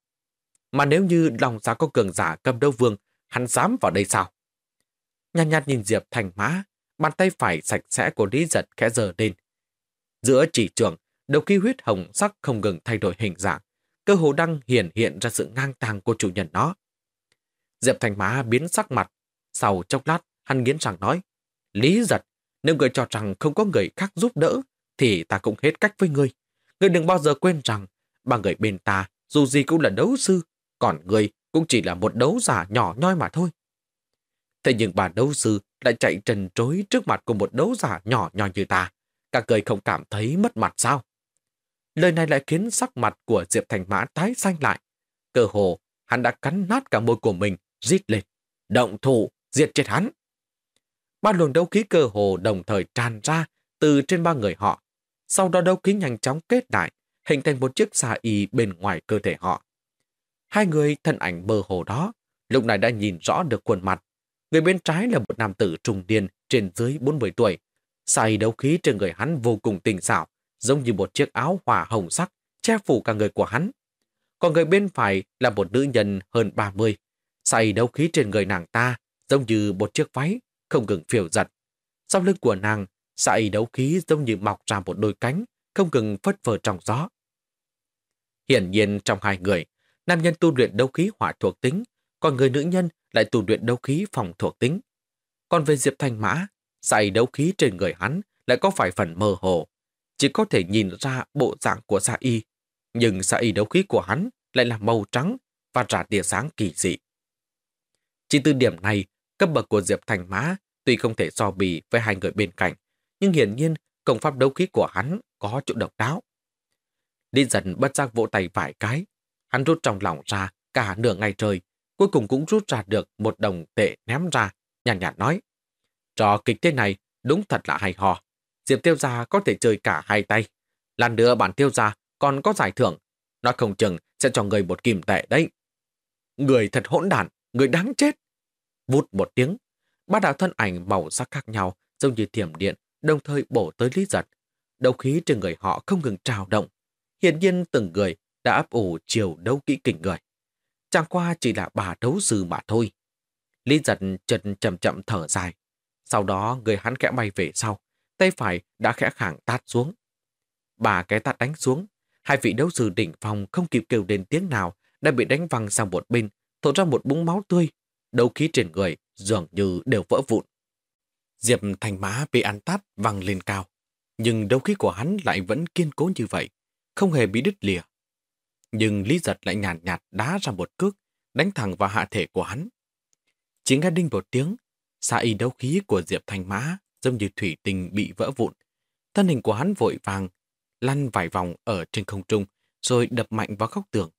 Mà nếu như Long Gia có cường giả cấp đấu vương, hắn dám vào đây sao? Nhàn nhạt nhìn Diệp thành mã, bàn tay phải sạch sẽ của Lý Giật khẽ giờ lên, Giữa chỉ trường, đầu khi huyết hồng sắc không ngừng thay đổi hình dạng, cơ hồ đang hiển hiện ra sự ngang tàng của chủ nhân nó. Diệp Thành Mã biến sắc mặt, sau chốc lát, hắn nghiến rằng nói, Lý giật, nếu người cho rằng không có người khác giúp đỡ, thì ta cũng hết cách với ngươi. Ngươi đừng bao giờ quên rằng, ba người bên ta, dù gì cũng là đấu sư, còn ngươi cũng chỉ là một đấu giả nhỏ nhoi mà thôi. Thế nhưng bà đấu sư lại chạy trần trối trước mặt của một đấu giả nhỏ nhoi như ta các người không cảm thấy mất mặt sao? Lời này lại khiến sắc mặt của Diệp Thành Mã tái xanh lại. Cơ hồ, hắn đã cắn nát cả môi của mình, rít lên. Động thủ, diệt chết hắn. Ba luồng đấu khí cơ hồ đồng thời tràn ra từ trên ba người họ. Sau đó đấu khí nhanh chóng kết lại, hình thành một chiếc xà y bên ngoài cơ thể họ. Hai người thân ảnh mơ hồ đó, lúc này đã nhìn rõ được khuôn mặt. Người bên trái là một nam tử trung niên trên dưới 40 tuổi, Xài đấu khí trên người hắn vô cùng tinh xảo, giống như một chiếc áo hỏa hồng sắc, che phủ cả người của hắn. Còn người bên phải là một nữ nhân hơn 30. Xài đấu khí trên người nàng ta, giống như một chiếc váy, không ngừng phiêu giật. Sau lưng của nàng, xài đấu khí giống như mọc ra một đôi cánh, không ngừng phất phơ trong gió. Hiển nhiên trong hai người, nam nhân tu luyện đấu khí hỏa thuộc tính, còn người nữ nhân lại tu luyện đấu khí phòng thuộc tính. Còn về Diệp Thanh Mã, Sải đấu khí trên người hắn lại có phải phần mơ hồ. Chỉ có thể nhìn ra bộ dạng của sa y. Nhưng sa y đấu khí của hắn lại là màu trắng và trả tia sáng kỳ dị. Chỉ từ điểm này, cấp bậc của Diệp Thành Mã tuy không thể so bì với hai người bên cạnh, nhưng hiển nhiên công pháp đấu khí của hắn có chỗ độc đáo. Lý dần bất giác vỗ tay vài cái, hắn rút trong lòng ra cả nửa ngày trời, cuối cùng cũng rút ra được một đồng tệ ném ra, nhàn nhạt, nhạt nói. Trò kịch thế này đúng thật là hay hò. Diệp Tiêu Gia có thể chơi cả hai tay. Lần nữa bản Tiêu Gia còn có giải thưởng. Nó không chừng sẽ cho người một kim tệ đấy. Người thật hỗn đản, người đáng chết. Vút một tiếng, ba đạo thân ảnh màu sắc khác nhau giống như thiểm điện, đồng thời bổ tới Lý Giật. đầu khí trên người họ không ngừng trào động. Hiện nhiên từng người đã ấp ủ chiều đấu kỹ kình người. Chẳng qua chỉ là bà đấu sư mà thôi. Lý giật chân chậm chậm thở dài, Sau đó người hắn khẽ bay về sau, tay phải đã khẽ khẳng tát xuống. bà cái tát đánh xuống, hai vị đấu sư đỉnh phòng không kịp kêu đến tiếng nào đã bị đánh văng sang một bên, thổ ra một búng máu tươi, đấu khí trên người dường như đều vỡ vụn. Diệp thành mã bị ăn tát văng lên cao, nhưng đấu khí của hắn lại vẫn kiên cố như vậy, không hề bị đứt lìa. Nhưng Lý Giật lại nhàn nhạt, nhạt đá ra một cước, đánh thẳng vào hạ thể của hắn. Chỉ nghe đinh một tiếng, xa y đấu khí của Diệp Thành Mã giống như thủy tinh bị vỡ vụn. Thân hình của hắn vội vàng, lăn vài vòng ở trên không trung, rồi đập mạnh vào góc tường.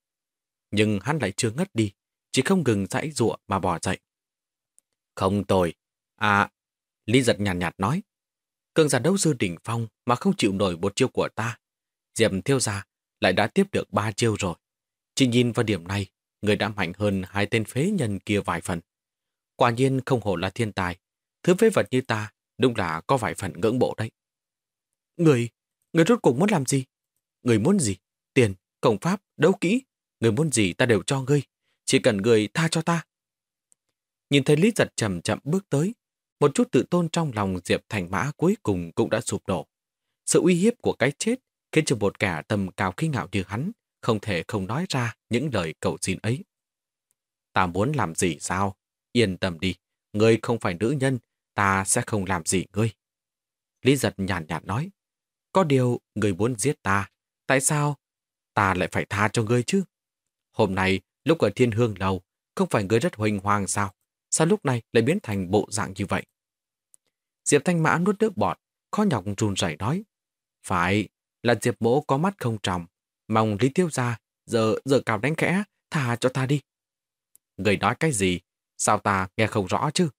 Nhưng hắn lại chưa ngất đi, chỉ không ngừng dãy ruộng mà bỏ dậy. Không tồi. À, Lý giật nhàn nhạt, nhạt nói. Cường giả đấu sư đỉnh phong mà không chịu nổi một chiêu của ta. Diệp thiêu ra lại đã tiếp được ba chiêu rồi. Chỉ nhìn vào điểm này, người đã mạnh hơn hai tên phế nhân kia vài phần. Quả nhiên không hổ là thiên tài. Thứ phế vật như ta đúng là có vài phần ngưỡng bộ đấy. Người, người rốt cuộc muốn làm gì? Người muốn gì? Tiền, công pháp, đấu kỹ. Người muốn gì ta đều cho ngươi. Chỉ cần người tha cho ta. Nhìn thấy Lý Giật chậm chậm bước tới, một chút tự tôn trong lòng Diệp Thành Mã cuối cùng cũng đã sụp đổ. Sự uy hiếp của cái chết khiến cho một kẻ tầm cao khí ngạo như hắn không thể không nói ra những lời cầu xin ấy. Ta muốn làm gì sao? Yên tâm đi, ngươi không phải nữ nhân, ta sẽ không làm gì ngươi. Lý giật nhàn nhạt, nhạt nói, có điều ngươi muốn giết ta, tại sao ta lại phải tha cho ngươi chứ? Hôm nay, lúc ở thiên hương lầu, không phải người rất huỳnh hoàng sao? Sao lúc này lại biến thành bộ dạng như vậy? Diệp Thanh Mã nuốt nước bọt, khó nhọc run rẩy nói. Phải, là Diệp mỗ có mắt không trọng. Mong Lý Tiêu ra, giờ giờ cào đánh kẽ, thả cho ta đi. Người nói cái gì? Sao ta nghe không rõ chứ?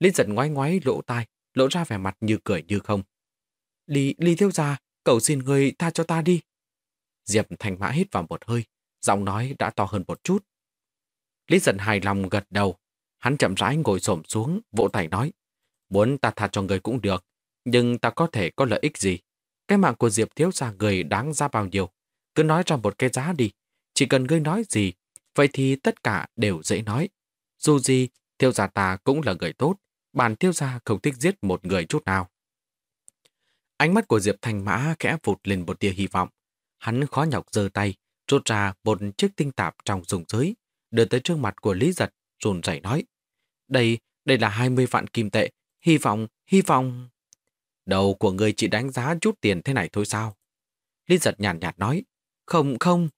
Lý giật ngoái ngoái lỗ tai, lỗ ra vẻ mặt như cười như không. Lý, Lý Tiêu ra, cầu xin người tha cho ta đi. Diệp Thanh Mã hít vào một hơi, giọng nói đã to hơn một chút. Lý giận hài lòng gật đầu, hắn chậm rãi ngồi xổm xuống, vỗ tay nói. Muốn ta tha cho người cũng được, nhưng ta có thể có lợi ích gì? Cái mạng của Diệp thiếu gia người đáng ra bao nhiêu? Cứ nói ra một cái giá đi. Chỉ cần ngươi nói gì, vậy thì tất cả đều dễ nói. Dù gì, thiếu gia ta cũng là người tốt. Bản thiếu gia không thích giết một người chút nào. Ánh mắt của Diệp Thành Mã khẽ vụt lên một tia hy vọng. Hắn khó nhọc giơ tay, rút ra một chiếc tinh tạp trong dùng giới, đưa tới trước mặt của Lý Giật, run rẩy nói. Đây, đây là 20 vạn kim tệ. Hy vọng, hy vọng... Đầu của người chỉ đánh giá chút tiền thế này thôi sao? Lý giật nhàn nhạt, nhạt nói. Không, không.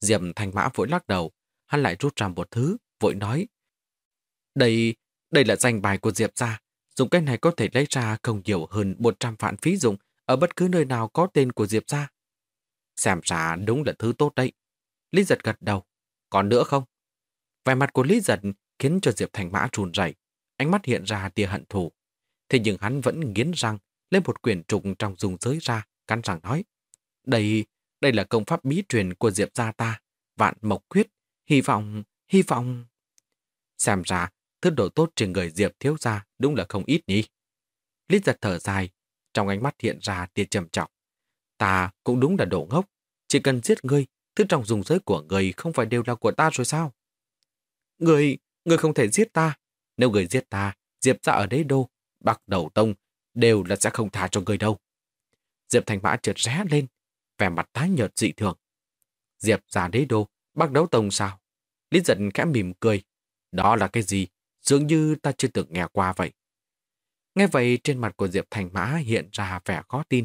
Diệp Thanh Mã vội lắc đầu. Hắn lại rút ra một thứ, vội nói. Đây, đây là danh bài của Diệp gia. Dùng cái này có thể lấy ra không nhiều hơn 100 vạn phí dụng ở bất cứ nơi nào có tên của Diệp gia. Xem ra đúng là thứ tốt đấy. Lý giật gật đầu. Còn nữa không? Vẻ mặt của Lý giật khiến cho Diệp Thành Mã trùn rẩy, ánh mắt hiện ra tia hận thù. Thế nhưng hắn vẫn nghiến răng lấy một quyển trục trong dùng giới ra, cắn răng nói. Đây, đây là công pháp bí truyền của Diệp gia ta, vạn mộc quyết, hy vọng, hy vọng. Xem ra, thứ độ tốt trên người Diệp thiếu gia đúng là không ít nhỉ. Lý giật thở dài, trong ánh mắt hiện ra tia trầm trọng. Ta cũng đúng là đồ ngốc, chỉ cần giết ngươi, thứ trong dùng giới của ngươi không phải đều là của ta rồi sao? Người, người không thể giết ta. Nếu người giết ta, Diệp ra ở đế đô, bạc Đầu Tông đều là sẽ không tha cho người đâu. Diệp Thành Mã trượt rẽ lên, vẻ mặt tái nhợt dị thường. Diệp ra đế đô, bác Đấu Tông sao? Lý giận khẽ mỉm cười. Đó là cái gì? Dường như ta chưa từng nghe qua vậy. Nghe vậy trên mặt của Diệp Thành Mã hiện ra vẻ khó tin.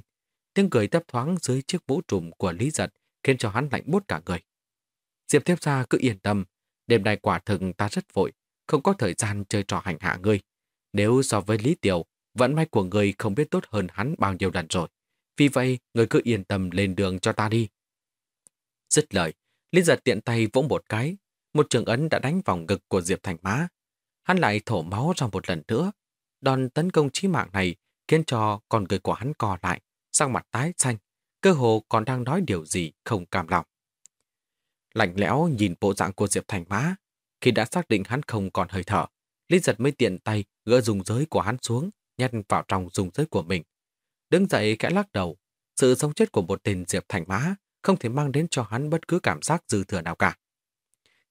Tiếng cười thấp thoáng dưới chiếc mũ trùm của Lý giật khiến cho hắn lạnh bút cả người. Diệp Thiếp Gia cứ yên tâm, đêm nay quả thực ta rất vội, không có thời gian chơi trò hành hạ ngươi. Nếu so với Lý Tiểu, vận may của người không biết tốt hơn hắn bao nhiêu lần rồi. Vì vậy, người cứ yên tâm lên đường cho ta đi. Dứt lời, Lý giật tiện tay vỗ một cái, một trường ấn đã đánh vào ngực của Diệp Thành Má. Hắn lại thổ máu ra một lần nữa. Đòn tấn công chí mạng này khiến cho con người của hắn co lại, sang mặt tái xanh, cơ hồ còn đang nói điều gì không cam lòng. Lạnh lẽo nhìn bộ dạng của Diệp Thành Mã, khi đã xác định hắn không còn hơi thở, Lý giật mới tiện tay gỡ dùng giới của hắn xuống, nhét vào trong dùng giới của mình. Đứng dậy kẽ lắc đầu, sự sống chết của một tên Diệp Thành Mã không thể mang đến cho hắn bất cứ cảm giác dư thừa nào cả.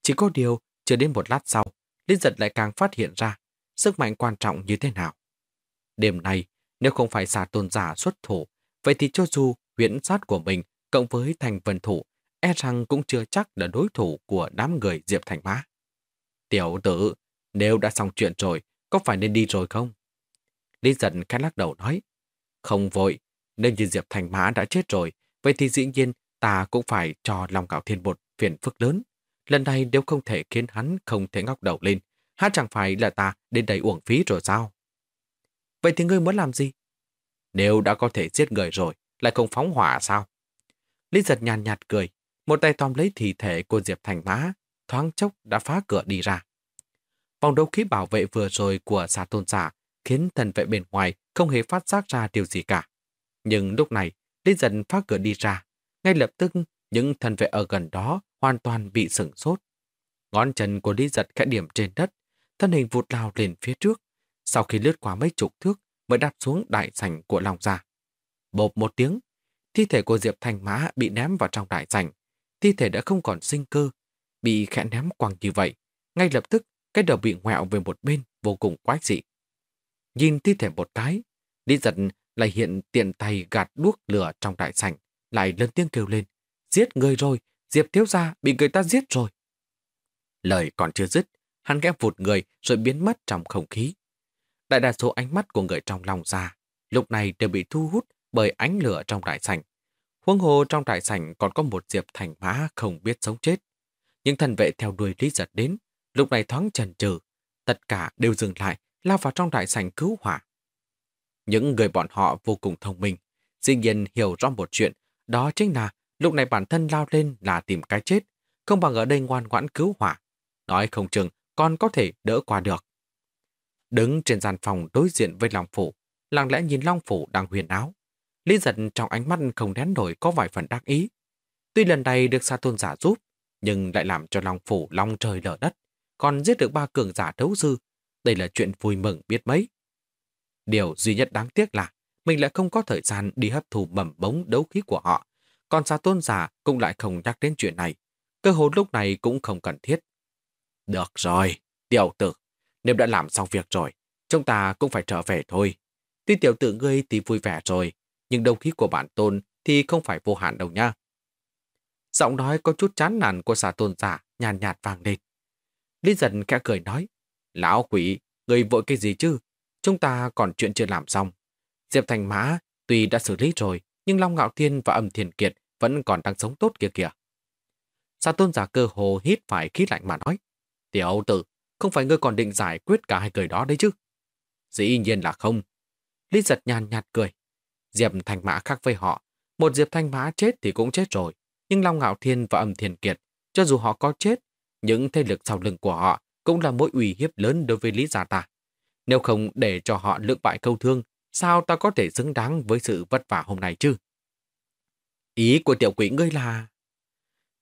Chỉ có điều, chưa đến một lát sau, Lý giật lại càng phát hiện ra sức mạnh quan trọng như thế nào. Đêm nay, nếu không phải xà tôn giả xuất thủ, vậy thì cho dù huyện sát của mình cộng với thành vân thủ, e rằng cũng chưa chắc là đối thủ của đám người Diệp Thành Mã. Tiểu tử, nếu đã xong chuyện rồi, có phải nên đi rồi không? Lý giận khẽ lắc đầu nói, không vội, nếu như Diệp Thành Mã đã chết rồi, vậy thì dĩ nhiên ta cũng phải cho lòng Cạo Thiên một phiền phức lớn. Lần này nếu không thể khiến hắn không thể ngóc đầu lên, hát chẳng phải là ta đến đây uổng phí rồi sao? Vậy thì ngươi muốn làm gì? Nếu đã có thể giết người rồi, lại không phóng hỏa sao? Lý giật nhàn nhạt cười, một tay tóm lấy thi thể của Diệp Thành Mã, thoáng chốc đã phá cửa đi ra. Vòng đấu khí bảo vệ vừa rồi của xà tôn giả khiến thần vệ bên ngoài không hề phát giác ra điều gì cả. Nhưng lúc này, Lý giật phá cửa đi ra. Ngay lập tức, những thần vệ ở gần đó hoàn toàn bị sửng sốt. Ngón chân của Lý giật khẽ điểm trên đất, thân hình vụt lao lên phía trước. Sau khi lướt qua mấy chục thước, mới đáp xuống đại sảnh của Long Gia. Bộp một tiếng, thi thể của Diệp Thanh Mã bị ném vào trong đại sảnh. Thi thể đã không còn sinh cơ, bị khẽ ném quăng như vậy. Ngay lập tức, cái đầu bị ngoẹo về một bên vô cùng quái dị. Nhìn thi thể một cái, Lý giật lại hiện tiện tay gạt đuốc lửa trong đại sảnh, lại lớn tiếng kêu lên. Giết người rồi, Diệp thiếu gia bị người ta giết rồi. Lời còn chưa dứt, hắn ghép vụt người rồi biến mất trong không khí. Đại đa số ánh mắt của người trong lòng ra, lúc này đều bị thu hút bởi ánh lửa trong đại sảnh. Huống hồ trong đại sảnh còn có một diệp thành mã không biết sống chết. Những thần vệ theo đuôi Lý Giật đến, lúc này thoáng chần chừ, tất cả đều dừng lại, lao vào trong đại sảnh cứu hỏa. Những người bọn họ vô cùng thông minh, dĩ nhiên hiểu rõ một chuyện, đó chính là lúc này bản thân lao lên là tìm cái chết, không bằng ở đây ngoan ngoãn cứu hỏa. Nói không chừng còn có thể đỡ qua được. Đứng trên gian phòng đối diện với Long Phủ, lặng lẽ nhìn Long Phủ đang huyền áo. Lý giật trong ánh mắt không nén nổi có vài phần đắc ý. Tuy lần này được Sa Tôn giả giúp, nhưng lại làm cho Long Phủ long trời lở đất, còn giết được ba cường giả đấu sư, Đây là chuyện vui mừng biết mấy. Điều duy nhất đáng tiếc là mình lại không có thời gian đi hấp thụ mầm bóng đấu khí của họ, còn Sa Tôn giả cũng lại không nhắc đến chuyện này. Cơ hội lúc này cũng không cần thiết. Được rồi, tiểu tử, nếu đã làm xong việc rồi, chúng ta cũng phải trở về thôi. Tuy tiểu tử ngươi thì vui vẻ rồi, nhưng đồng khí của bản tôn thì không phải vô hạn đâu nha. Giọng nói có chút chán nản của xà tôn giả nhàn nhạt vàng lên. Lý dần khẽ cười nói, Lão quỷ, người vội cái gì chứ? Chúng ta còn chuyện chưa làm xong. Diệp Thành Mã tuy đã xử lý rồi, nhưng Long Ngạo Thiên và Âm Thiền Kiệt vẫn còn đang sống tốt kia kìa. Xà tôn giả cơ hồ hít phải khí lạnh mà nói, Tiểu tử, không phải ngươi còn định giải quyết cả hai người đó đấy chứ? Dĩ nhiên là không. Lý giật nhàn nhạt cười. Diệp Thanh Mã khác với họ. Một Diệp Thanh Mã chết thì cũng chết rồi. Nhưng Long Ngạo Thiên và âm Thiền Kiệt, cho dù họ có chết, những thế lực sau lưng của họ cũng là mối uy hiếp lớn đối với Lý Gia ta. Nếu không để cho họ lưỡng bại câu thương, sao ta có thể xứng đáng với sự vất vả hôm nay chứ? Ý của tiểu quỷ ngươi là...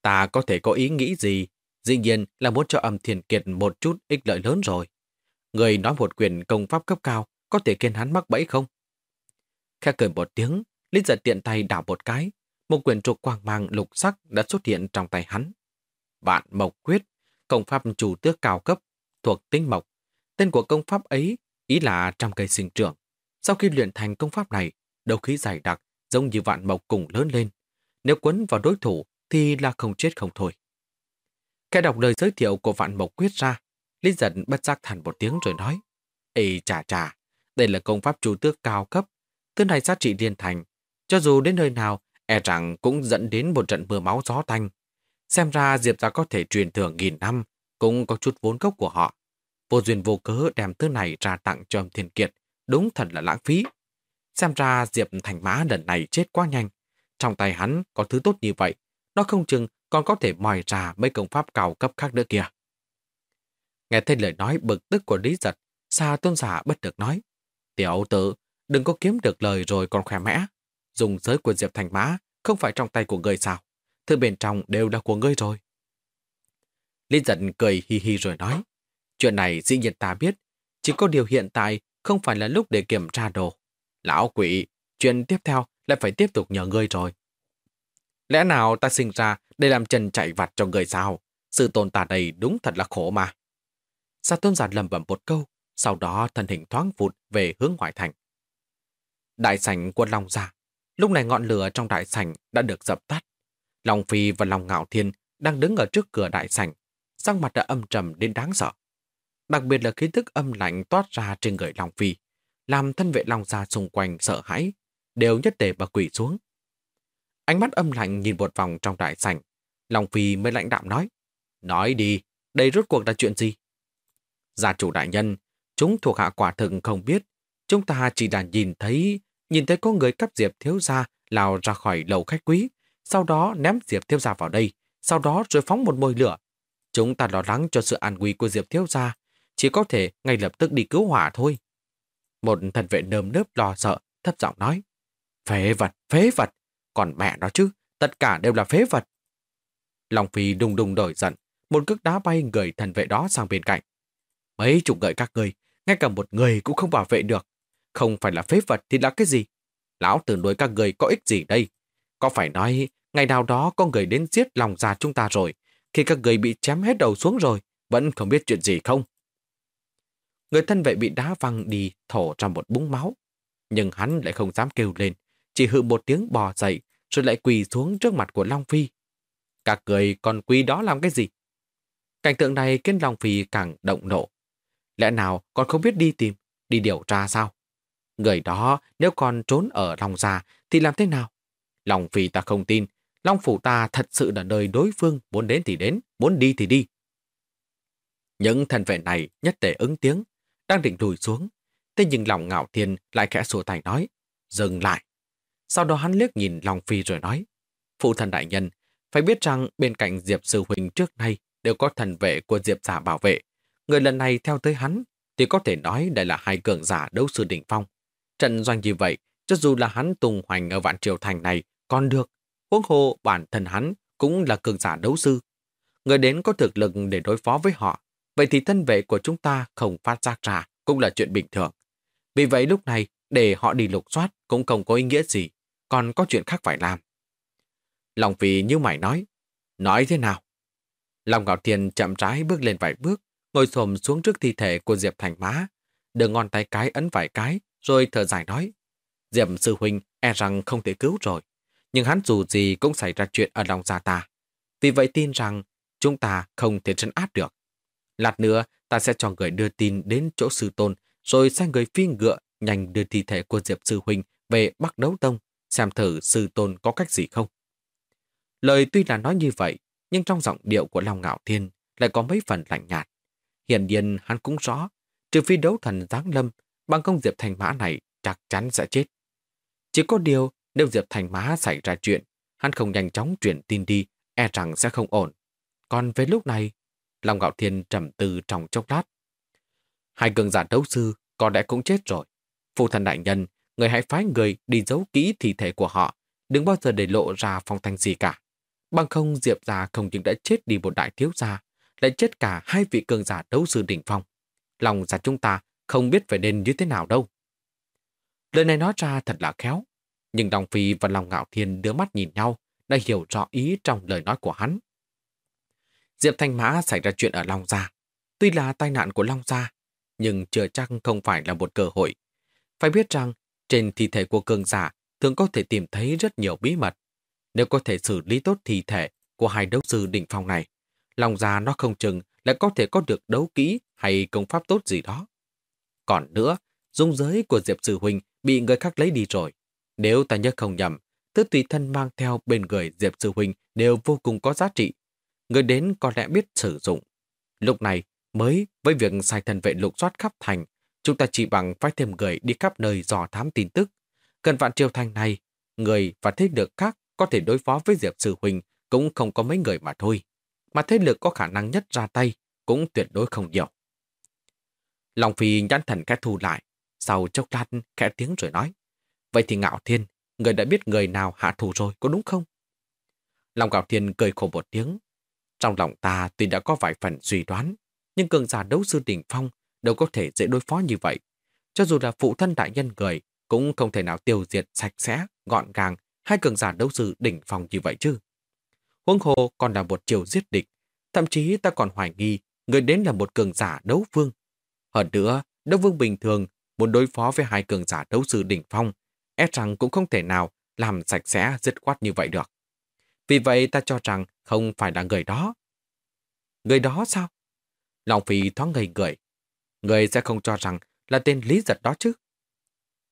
Ta có thể có ý nghĩ gì Dĩ nhiên là muốn cho âm thiền kiệt một chút ích lợi lớn rồi. Người nói một quyền công pháp cấp cao có thể khiến hắn mắc bẫy không? Khe cười một tiếng, Lý giật tiện tay đảo một cái. Một quyền trục quang mang lục sắc đã xuất hiện trong tay hắn. Vạn Mộc Quyết, công pháp chủ tước cao cấp, thuộc tinh mộc. Tên của công pháp ấy ý là trăm cây sinh trưởng. Sau khi luyện thành công pháp này, đầu khí dày đặc giống như vạn mộc cùng lớn lên. Nếu quấn vào đối thủ thì là không chết không thôi. Kẻ đọc lời giới thiệu của Vạn Mộc Quyết ra, Lý Dân bất giác thẳng một tiếng rồi nói. Ê chà chà, đây là công pháp chủ tước cao cấp, thứ này giá trị liên thành. Cho dù đến nơi nào, e rằng cũng dẫn đến một trận mưa máu gió tanh. Xem ra Diệp ra có thể truyền thừa nghìn năm, cũng có chút vốn gốc của họ. Vô duyên vô cớ đem thứ này ra tặng cho âm thiên kiệt, đúng thật là lãng phí. Xem ra Diệp thành mã lần này chết quá nhanh. Trong tay hắn có thứ tốt như vậy, nó không chừng còn có thể mòi ra mấy công pháp cao cấp khác nữa kìa. Nghe thấy lời nói bực tức của Lý Giật, xa tôn giả bất được nói. Tiểu tử, đừng có kiếm được lời rồi còn khỏe mẽ. Dùng giới của Diệp Thành Mã không phải trong tay của ngươi sao. Thứ bên trong đều là của ngươi rồi. Lý Giật cười hi hi rồi nói. Chuyện này dĩ nhiên ta biết. Chỉ có điều hiện tại không phải là lúc để kiểm tra đồ. Lão quỷ, chuyện tiếp theo lại phải tiếp tục nhờ ngươi rồi. Lẽ nào ta sinh ra để làm chân chạy vặt cho người sao? Sự tồn tại này đúng thật là khổ mà. Sa tôn giả lầm bẩm một câu, sau đó thân hình thoáng vụt về hướng ngoại thành. Đại sảnh của Long Gia. Lúc này ngọn lửa trong đại sảnh đã được dập tắt. Long Phi và Long Ngạo Thiên đang đứng ở trước cửa đại sảnh, sắc mặt đã âm trầm đến đáng sợ. Đặc biệt là khí thức âm lạnh toát ra trên người Long Phi, làm thân vệ Long Gia xung quanh sợ hãi, đều nhất tề bà quỷ xuống. Ánh mắt âm lạnh nhìn một vòng trong đại sảnh, Long Phi mới lãnh đạm nói, nói đi, đây rốt cuộc là chuyện gì? Gia chủ đại nhân, chúng thuộc hạ quả thực không biết, chúng ta chỉ đã nhìn thấy, nhìn thấy có người cắp Diệp thiếu gia lao ra khỏi lầu khách quý, sau đó ném Diệp thiếu gia vào đây, sau đó rồi phóng một mồi lửa. Chúng ta lo lắng cho sự an nguy của Diệp thiếu gia, chỉ có thể ngay lập tức đi cứu hỏa thôi. Một thần vệ nơm nớp lo sợ, thấp giọng nói. Phế vật, phế vật, còn mẹ nó chứ, tất cả đều là phế vật. Long Phi đùng đùng đổi giận, một cước đá bay người thần vệ đó sang bên cạnh. Mấy chục người các người, ngay cả một người cũng không bảo vệ được. Không phải là phế vật thì là cái gì? Lão tử đối các người có ích gì đây? Có phải nói ngày nào đó có người đến giết lòng già chúng ta rồi, khi các người bị chém hết đầu xuống rồi, vẫn không biết chuyện gì không? Người thân vệ bị đá văng đi thổ ra một búng máu. Nhưng hắn lại không dám kêu lên, chỉ hự một tiếng bò dậy, rồi lại quỳ xuống trước mặt của Long Phi. Các người còn quỳ đó làm cái gì? Cảnh tượng này khiến Long Phi càng động nộ. Lẽ nào còn không biết đi tìm, đi điều tra sao? Người đó nếu còn trốn ở Long Già thì làm thế nào? Long Phi ta không tin, Long Phủ ta thật sự là nơi đối phương muốn đến thì đến, muốn đi thì đi. Những thần vệ này nhất tề ứng tiếng, đang định lùi xuống. Thế nhưng lòng ngạo thiên lại khẽ sổ tay nói, dừng lại. Sau đó hắn liếc nhìn Long Phi rồi nói, phụ thần đại nhân, phải biết rằng bên cạnh Diệp Sư Huỳnh trước nay đều có thần vệ của Diệp giả bảo vệ. Người lần này theo tới hắn thì có thể nói đây là hai cường giả đấu sư đỉnh phong. Trận doanh như vậy, cho dù là hắn tung hoành ở vạn triều thành này còn được, huống hồ bản thân hắn cũng là cường giả đấu sư. Người đến có thực lực để đối phó với họ, vậy thì thân vệ của chúng ta không phát giác ra cũng là chuyện bình thường. Vì vậy lúc này, để họ đi lục soát cũng không có ý nghĩa gì, còn có chuyện khác phải làm. Lòng vì như mày nói, nói thế nào? Lòng Ngạo Thiên chậm rãi bước lên vài bước, ngồi xồm xuống trước thi thể của Diệp Thành Má, đưa ngón tay cái ấn vài cái, rồi thở dài nói, Diệp Sư Huynh e rằng không thể cứu rồi, nhưng hắn dù gì cũng xảy ra chuyện ở lòng gia ta. Vì vậy tin rằng chúng ta không thể trấn áp được. Lát nữa, ta sẽ cho người đưa tin đến chỗ sư tôn, rồi sai người phi ngựa nhanh đưa thi thể của Diệp Sư Huynh về Bắc Đấu Tông, xem thử sư tôn có cách gì không. Lời tuy là nói như vậy, nhưng trong giọng điệu của Long Ngạo Thiên lại có mấy phần lạnh nhạt. Hiển nhiên hắn cũng rõ, trừ phi đấu thần giáng lâm, bằng công Diệp Thành Mã này chắc chắn sẽ chết. Chỉ có điều, nếu Diệp Thành Mã xảy ra chuyện, hắn không nhanh chóng chuyển tin đi, e rằng sẽ không ổn. Còn về lúc này, Long Ngạo Thiên trầm tư trong chốc lát. Hai cường giả đấu sư có lẽ cũng chết rồi. Phụ thần đại nhân, người hãy phái người đi giấu kỹ thi thể của họ, đừng bao giờ để lộ ra phong thanh gì cả. Bằng không Diệp gia không những đã chết đi một đại thiếu gia, lại chết cả hai vị cường giả đấu sư đỉnh phong. Lòng giả chúng ta không biết phải nên như thế nào đâu. Lời này nói ra thật là khéo, nhưng Đồng Phi và Long Ngạo Thiên đưa mắt nhìn nhau, đã hiểu rõ ý trong lời nói của hắn. Diệp Thanh Mã xảy ra chuyện ở Long Gia. Tuy là tai nạn của Long Gia, nhưng chưa chắc không phải là một cơ hội. Phải biết rằng, trên thi thể của cường giả thường có thể tìm thấy rất nhiều bí mật. Nếu có thể xử lý tốt thi thể của hai đấu sư đỉnh phong này, lòng già nó không chừng lại có thể có được đấu kỹ hay công pháp tốt gì đó. Còn nữa, dung giới của Diệp Sư Huynh bị người khác lấy đi rồi. Nếu ta nhớ không nhầm, thứ tùy thân mang theo bên người Diệp Sư Huynh đều vô cùng có giá trị người đến có lẽ biết sử dụng. Lúc này, mới với việc sai thần vệ lục soát khắp thành, chúng ta chỉ bằng phải thêm người đi khắp nơi dò thám tin tức. Cần vạn triều thành này, người và thế lực khác có thể đối phó với Diệp Sư huỳnh cũng không có mấy người mà thôi. Mà thế lực có khả năng nhất ra tay cũng tuyệt đối không nhiều. Long Phi nhãn thần khẽ thu lại, sau chốc lát khẽ tiếng rồi nói. Vậy thì ngạo thiên, người đã biết người nào hạ thủ rồi, có đúng không? Long Ngạo Thiên cười khổ một tiếng, trong lòng ta tuy đã có vài phần suy đoán, nhưng cường giả đấu sư đỉnh phong đâu có thể dễ đối phó như vậy. Cho dù là phụ thân đại nhân người, cũng không thể nào tiêu diệt sạch sẽ, gọn gàng hai cường giả đấu sư đỉnh phong như vậy chứ. Huống hồ còn là một chiều giết địch, thậm chí ta còn hoài nghi người đến là một cường giả đấu vương. Hơn nữa, đấu vương bình thường muốn đối phó với hai cường giả đấu sư đỉnh phong, e rằng cũng không thể nào làm sạch sẽ dứt khoát như vậy được. Vì vậy ta cho rằng không phải là người đó. Người đó sao? Lòng Phi thoáng ngây người. Người sẽ không cho rằng là tên Lý Giật đó chứ.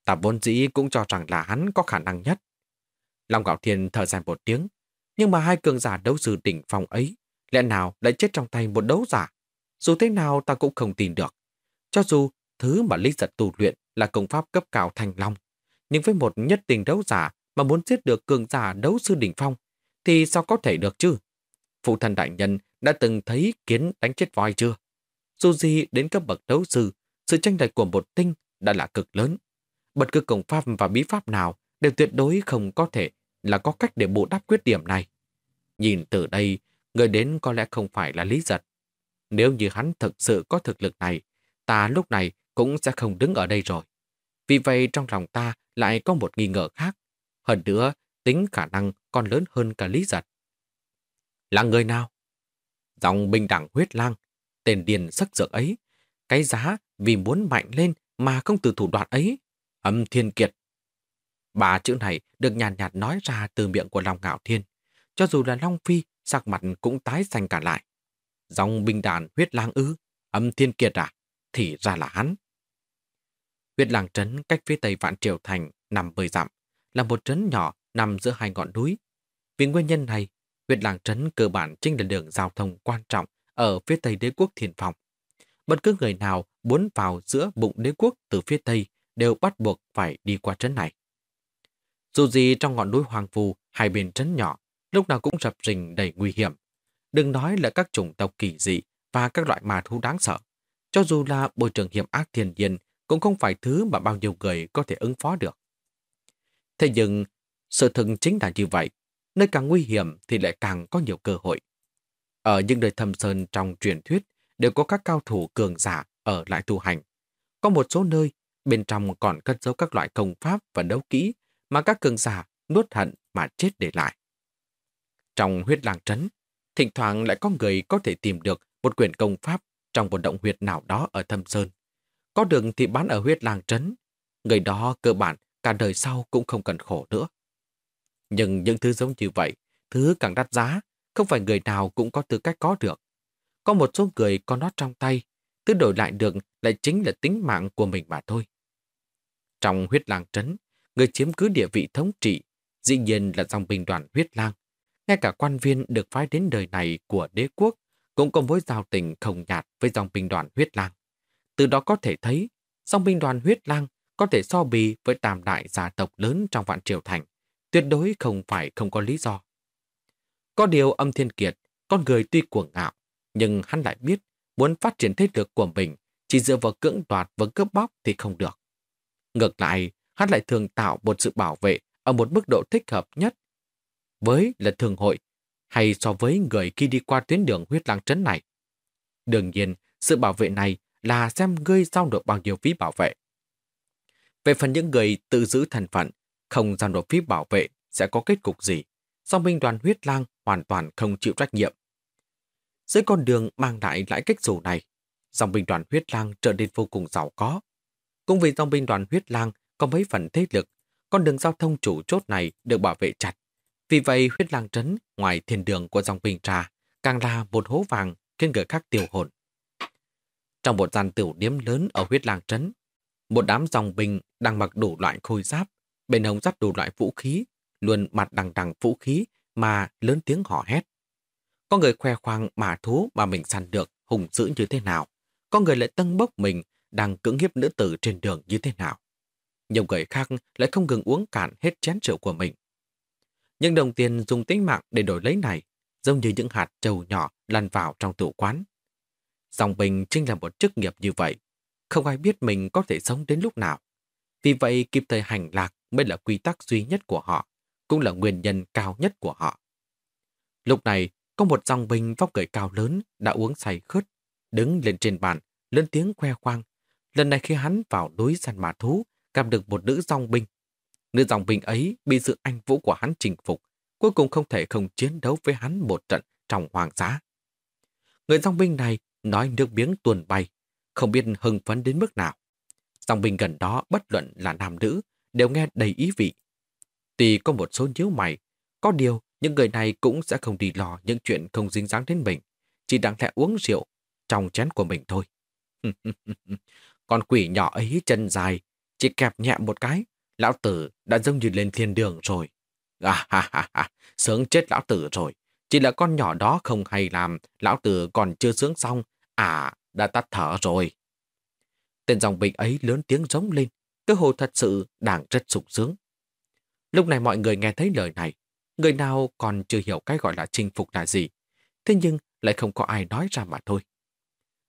Ta vốn dĩ cũng cho rằng là hắn có khả năng nhất. Long Gạo Thiên thở dài một tiếng. Nhưng mà hai cường giả đấu sư đỉnh phong ấy, lẽ nào lại chết trong tay một đấu giả? Dù thế nào ta cũng không tin được. Cho dù thứ mà Lý Giật tu luyện là công pháp cấp cao thành long, nhưng với một nhất tình đấu giả mà muốn giết được cường giả đấu sư đỉnh phong, thì sao có thể được chứ? Phụ thần đại nhân đã từng thấy kiến đánh chết voi chưa? Dù gì đến cấp bậc đấu sư, sự tranh lệch của một tinh đã là cực lớn. Bất cứ công pháp và bí pháp nào đều tuyệt đối không có thể là có cách để bù đắp khuyết điểm này. Nhìn từ đây, người đến có lẽ không phải là Lý Giật. Nếu như hắn thực sự có thực lực này, ta lúc này cũng sẽ không đứng ở đây rồi. Vì vậy trong lòng ta lại có một nghi ngờ khác. Hơn nữa, tính khả năng còn lớn hơn cả Lý Giật. Là người nào? Dòng bình đẳng huyết lang, tên điền sắc dược ấy. Cái giá vì muốn mạnh lên mà không từ thủ đoạn ấy. Âm thiên kiệt. Ba chữ này được nhàn nhạt, nhạt nói ra từ miệng của Long Ngạo Thiên. Cho dù là Long Phi, sắc mặt cũng tái xanh cả lại. Dòng binh đàn huyết lang ư, âm thiên kiệt à? Thì ra là hắn. Huyết lang trấn cách phía tây Vạn Triều Thành nằm bơi dặm, là một trấn nhỏ nằm giữa hai ngọn núi. Vì nguyên nhân này, huyết Làng trấn cơ bản chính là đường giao thông quan trọng ở phía tây đế quốc thiền phòng. Bất cứ người nào muốn vào giữa bụng đế quốc từ phía tây đều bắt buộc phải đi qua trấn này. Dù gì trong ngọn núi hoàng phù hai bên trấn nhỏ, lúc nào cũng rập rình đầy nguy hiểm. Đừng nói là các chủng tộc kỳ dị và các loại ma thú đáng sợ. Cho dù là bồi trường hiểm ác thiên nhiên cũng không phải thứ mà bao nhiêu người có thể ứng phó được. Thế nhưng, sự thực chính là như vậy. Nơi càng nguy hiểm thì lại càng có nhiều cơ hội. Ở những nơi thâm sơn trong truyền thuyết đều có các cao thủ cường giả ở lại tu hành. Có một số nơi bên trong còn cất giấu các loại công pháp và đấu kỹ mà các cường giả nuốt hận mà chết để lại. Trong huyết làng trấn, thỉnh thoảng lại có người có thể tìm được một quyển công pháp trong một động huyệt nào đó ở thâm sơn. Có đường thì bán ở huyết làng trấn, người đó cơ bản cả đời sau cũng không cần khổ nữa. Nhưng những thứ giống như vậy, thứ càng đắt giá, không phải người nào cũng có tư cách có được. Có một số người có nó trong tay, thứ đổi lại được lại chính là tính mạng của mình mà thôi. Trong huyết lang trấn, người chiếm cứ địa vị thống trị, dĩ nhiên là dòng binh đoàn huyết lang. Ngay cả quan viên được phái đến đời này của đế quốc cũng có mối giao tình không nhạt với dòng binh đoàn huyết lang. Từ đó có thể thấy, dòng binh đoàn huyết lang có thể so bì với tam đại gia tộc lớn trong vạn triều thành, tuyệt đối không phải không có lý do. Có điều âm thiên kiệt, con người tuy cuồng ngạo, nhưng hắn lại biết muốn phát triển thế lực của mình chỉ dựa vào cưỡng đoạt và cướp bóc thì không được. Ngược lại, hắn lại thường tạo một sự bảo vệ ở một mức độ thích hợp nhất với là thường hội hay so với người khi đi qua tuyến đường huyết lang trấn này. Đương nhiên, sự bảo vệ này là xem ngươi giao nộp bao nhiêu phí bảo vệ. Về phần những người tự giữ thành phận, không giao nộp phí bảo vệ sẽ có kết cục gì, song binh đoàn huyết lang hoàn toàn không chịu trách nhiệm. Dưới con đường mang lại lãi cách dù này, dòng binh đoàn huyết lang trở nên vô cùng giàu có. Cũng vì dòng binh đoàn huyết lang có mấy phần thế lực, con đường giao thông chủ chốt này được bảo vệ chặt. Vì vậy huyết lang trấn ngoài thiên đường của dòng binh trà càng là một hố vàng khiến người khác tiêu hồn. Trong một gian tiểu điếm lớn ở huyết lang trấn, một đám dòng binh đang mặc đủ loại khôi giáp, bên hông dắt đủ loại vũ khí, luôn mặt đằng đằng vũ khí mà lớn tiếng hò hét. Có người khoe khoang mà thú mà mình săn được hùng dữ như thế nào. Có người lại tân bốc mình đang cưỡng hiếp nữ tử trên đường như thế nào. Nhiều người khác lại không ngừng uống cạn hết chén rượu của mình. Những đồng tiền dùng tính mạng để đổi lấy này, giống như những hạt trầu nhỏ lăn vào trong tủ quán. Dòng bình chính là một chức nghiệp như vậy. Không ai biết mình có thể sống đến lúc nào. Vì vậy kịp thời hành lạc mới là quy tắc duy nhất của họ, cũng là nguyên nhân cao nhất của họ. Lúc này, có một dòng binh vóc người cao lớn đã uống say khướt, đứng lên trên bàn, lên tiếng khoe khoang. Lần này khi hắn vào núi săn mã thú, gặp được một nữ dòng binh. Nữ dòng binh ấy bị sự anh vũ của hắn chinh phục, cuối cùng không thể không chiến đấu với hắn một trận trong hoàng giá. Người dòng binh này nói nước miếng tuồn bay, không biết hưng phấn đến mức nào. Dòng binh gần đó bất luận là nam nữ đều nghe đầy ý vị. Tuy có một số nhíu mày, có điều những người này cũng sẽ không đi lo những chuyện không dính dáng đến mình, chỉ đang lẽ uống rượu trong chén của mình thôi. Con quỷ nhỏ ấy chân dài, chỉ kẹp nhẹ một cái, lão tử đã giống như lên thiên đường rồi. À ha ha ha, sướng chết lão tử rồi. Chỉ là con nhỏ đó không hay làm, lão tử còn chưa sướng xong, à, đã tắt thở rồi. Tên dòng bình ấy lớn tiếng giống lên, cơ hồ thật sự đang rất sụp sướng. Lúc này mọi người nghe thấy lời này, người nào còn chưa hiểu cái gọi là chinh phục là gì, thế nhưng lại không có ai nói ra mà thôi.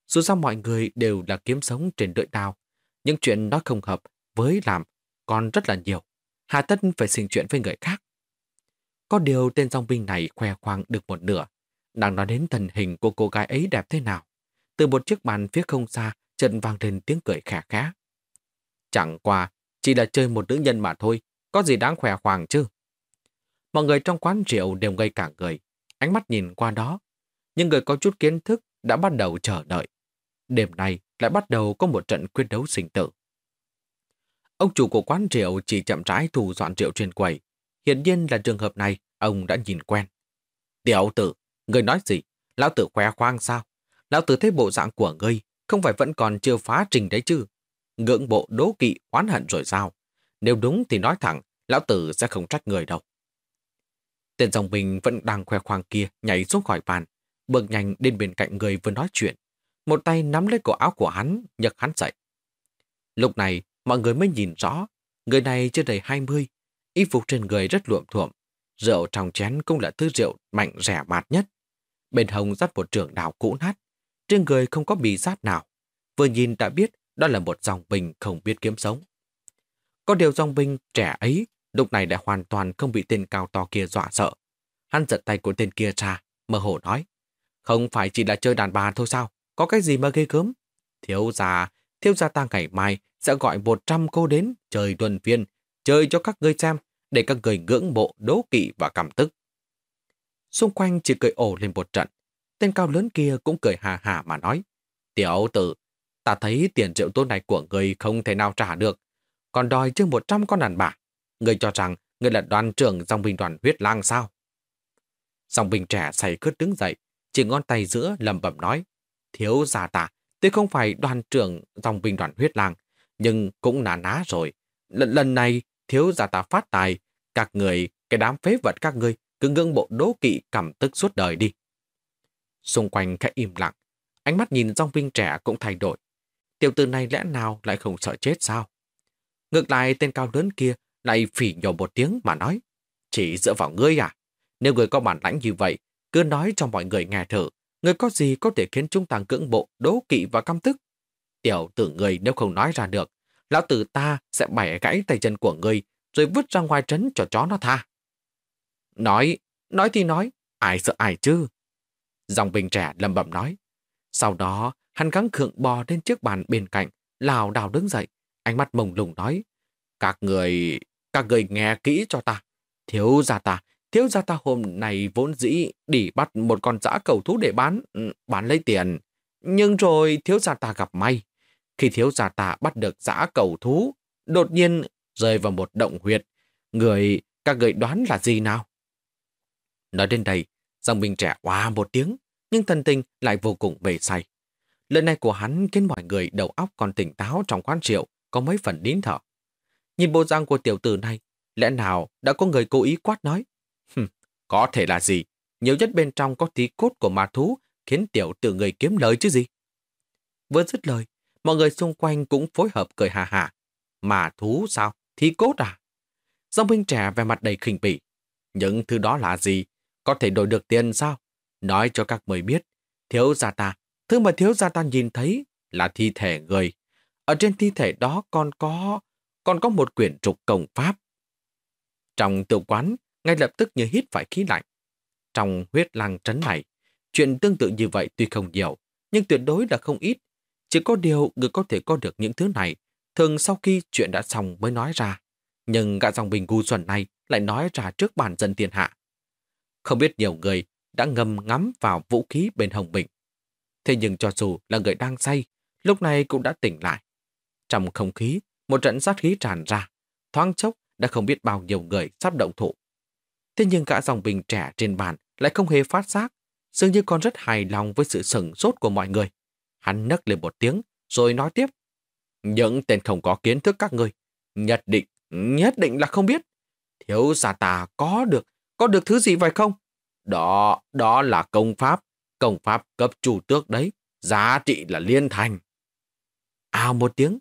Dù sao mọi người đều là kiếm sống trên đợi đao, những chuyện đó không hợp với làm còn rất là nhiều. Hà tất phải xin chuyện với người khác. Có điều tên dòng binh này khoe khoang được một nửa, đang nói đến thần hình của cô gái ấy đẹp thế nào. Từ một chiếc bàn phía không xa, trận vang lên tiếng cười khả khá. Chẳng qua, chỉ là chơi một nữ nhân mà thôi, có gì đáng khỏe khoang chứ. Mọi người trong quán rượu đều ngây cả người, ánh mắt nhìn qua đó. Nhưng người có chút kiến thức đã bắt đầu chờ đợi. Đêm nay lại bắt đầu có một trận quyết đấu sinh tử. Ông chủ của quán rượu chỉ chậm rãi thu dọn rượu trên quầy. Hiện nhiên là trường hợp này, ông đã nhìn quen. Tiểu tử, người nói gì? Lão tử khoe khoang sao? Lão tử thấy bộ dạng của ngươi, không phải vẫn còn chưa phá trình đấy chứ? Ngưỡng bộ đố kỵ, oán hận rồi sao? Nếu đúng thì nói thẳng, lão tử sẽ không trách người đâu. Tên dòng bình vẫn đang khoe khoang kia nhảy xuống khỏi bàn, bước nhanh đến bên cạnh người vừa nói chuyện. Một tay nắm lấy cổ áo của hắn, nhấc hắn dậy. Lúc này, mọi người mới nhìn rõ, người này chưa đầy 20, y phục trên người rất luộm thuộm, rượu trong chén cũng là thứ rượu mạnh rẻ mạt nhất. Bên hông dắt một trường đào cũ nát, trên người không có bì sát nào. Vừa nhìn đã biết đó là một dòng bình không biết kiếm sống. Có điều dòng binh trẻ ấy lúc này đã hoàn toàn không bị tên cao to kia dọa sợ. Hắn giật tay của tên kia ra, mơ hồ nói. Không phải chỉ là chơi đàn bà thôi sao? Có cái gì mà ghê gớm? Thiếu gia, thiếu gia ta ngày mai sẽ gọi 100 cô đến chơi tuần viên, chơi cho các ngươi xem, để các người ngưỡng mộ, đố kỵ và cảm tức. Xung quanh chỉ cười ổ lên một trận. Tên cao lớn kia cũng cười hà hà mà nói. Tiểu tử, ta thấy tiền rượu tốt này của người không thể nào trả được, còn đòi chưa 100 con đàn bà. Người cho rằng người là đoàn trưởng dòng binh đoàn huyết lang sao? Dòng binh trẻ say cướt đứng dậy, chỉ ngón tay giữa lầm bẩm nói. Thiếu già ta, tuy không phải đoàn trưởng dòng binh đoàn huyết lang, nhưng cũng là ná rồi. Lần, lần này, thiếu già ta phát tài, các người, cái đám phế vật các ngươi, cứ ngưỡng bộ đố kỵ cảm tức suốt đời đi. Xung quanh khẽ im lặng, ánh mắt nhìn dòng binh trẻ cũng thay đổi. Tiểu tử này lẽ nào lại không sợ chết sao? Ngược lại tên cao lớn kia lại phỉ nhổ một tiếng mà nói. Chỉ dựa vào ngươi à? Nếu người có bản lãnh như vậy, cứ nói cho mọi người nghe thử. Người có gì có thể khiến chúng ta cưỡng bộ, đố kỵ và căm tức? Tiểu tử người nếu không nói ra được, lão tử ta sẽ bẻ gãy tay chân của ngươi rồi vứt ra ngoài trấn cho chó nó tha. Nói, nói thì nói, ai sợ ai chứ? Dòng bình trẻ lầm bẩm nói. Sau đó, hắn gắng khượng bò lên chiếc bàn bên cạnh, lào đào đứng dậy, ánh mắt mông lùng nói. Các người, các người nghe kỹ cho ta. Thiếu gia ta, thiếu gia ta hôm nay vốn dĩ đi bắt một con dã cầu thú để bán, bán lấy tiền. Nhưng rồi thiếu gia ta gặp may. Khi thiếu gia ta bắt được dã cầu thú, đột nhiên rơi vào một động huyệt. Người, các người đoán là gì nào? Nói đến đây, dòng mình trẻ hoa một tiếng, nhưng thần tình lại vô cùng bề say. Lần này của hắn khiến mọi người đầu óc còn tỉnh táo trong quán triệu có mấy phần nín thở. Nhìn bộ răng của tiểu tử này, lẽ nào đã có người cố ý quát nói? Hừm, có thể là gì? Nhiều nhất bên trong có tí cốt của ma thú khiến tiểu tử người kiếm lời chứ gì? Vừa dứt lời, mọi người xung quanh cũng phối hợp cười hà hà. Mà thú sao? Thí cốt à? Dòng binh trẻ về mặt đầy khinh bỉ. Những thứ đó là gì? Có thể đổi được tiền sao? Nói cho các người biết, thiếu gia ta, thứ mà thiếu gia ta nhìn thấy là thi thể người. Ở trên thi thể đó còn có còn có một quyển trục công pháp. Trong tiểu quán, ngay lập tức như hít phải khí lạnh. Trong huyết lang trấn này, chuyện tương tự như vậy tuy không nhiều, nhưng tuyệt đối là không ít. Chỉ có điều người có thể có được những thứ này, thường sau khi chuyện đã xong mới nói ra. Nhưng gã dòng bình gu xuẩn này lại nói ra trước bàn dân thiên hạ. Không biết nhiều người đã ngầm ngắm vào vũ khí bên hồng bình. Thế nhưng cho dù là người đang say, lúc này cũng đã tỉnh lại. Trong không khí, một trận sát khí tràn ra. thoáng chốc đã không biết bao nhiêu người sắp động thủ. Thế nhưng cả dòng bình trẻ trên bàn lại không hề phát giác, dường như còn rất hài lòng với sự sừng sốt của mọi người. Hắn nấc lên một tiếng, rồi nói tiếp. Những tên không có kiến thức các người, nhất định, nhất định là không biết. Thiếu gia ta có được, có được thứ gì vậy không? Đó, đó là công pháp, công pháp cấp chủ tước đấy, giá trị là liên thành. Ào một tiếng,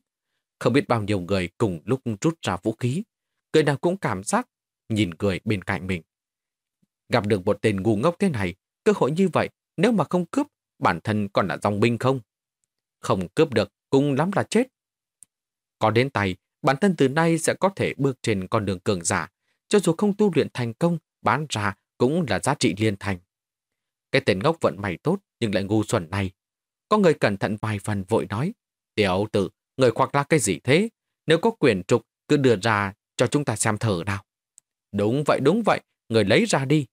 không biết bao nhiêu người cùng lúc rút ra vũ khí, người nào cũng cảm giác nhìn người bên cạnh mình. Gặp được một tên ngu ngốc thế này, cơ hội như vậy, nếu mà không cướp, bản thân còn là dòng binh không? Không cướp được, cũng lắm là chết. Có đến tay, bản thân từ nay sẽ có thể bước trên con đường cường giả, cho dù không tu luyện thành công, bán ra cũng là giá trị liên thành. Cái tên ngốc vận mày tốt nhưng lại ngu xuẩn này. Có người cẩn thận vài phần vội nói, tiểu tử, người khoác ra cái gì thế? Nếu có quyển trục, cứ đưa ra cho chúng ta xem thử nào. Đúng vậy, đúng vậy, người lấy ra đi.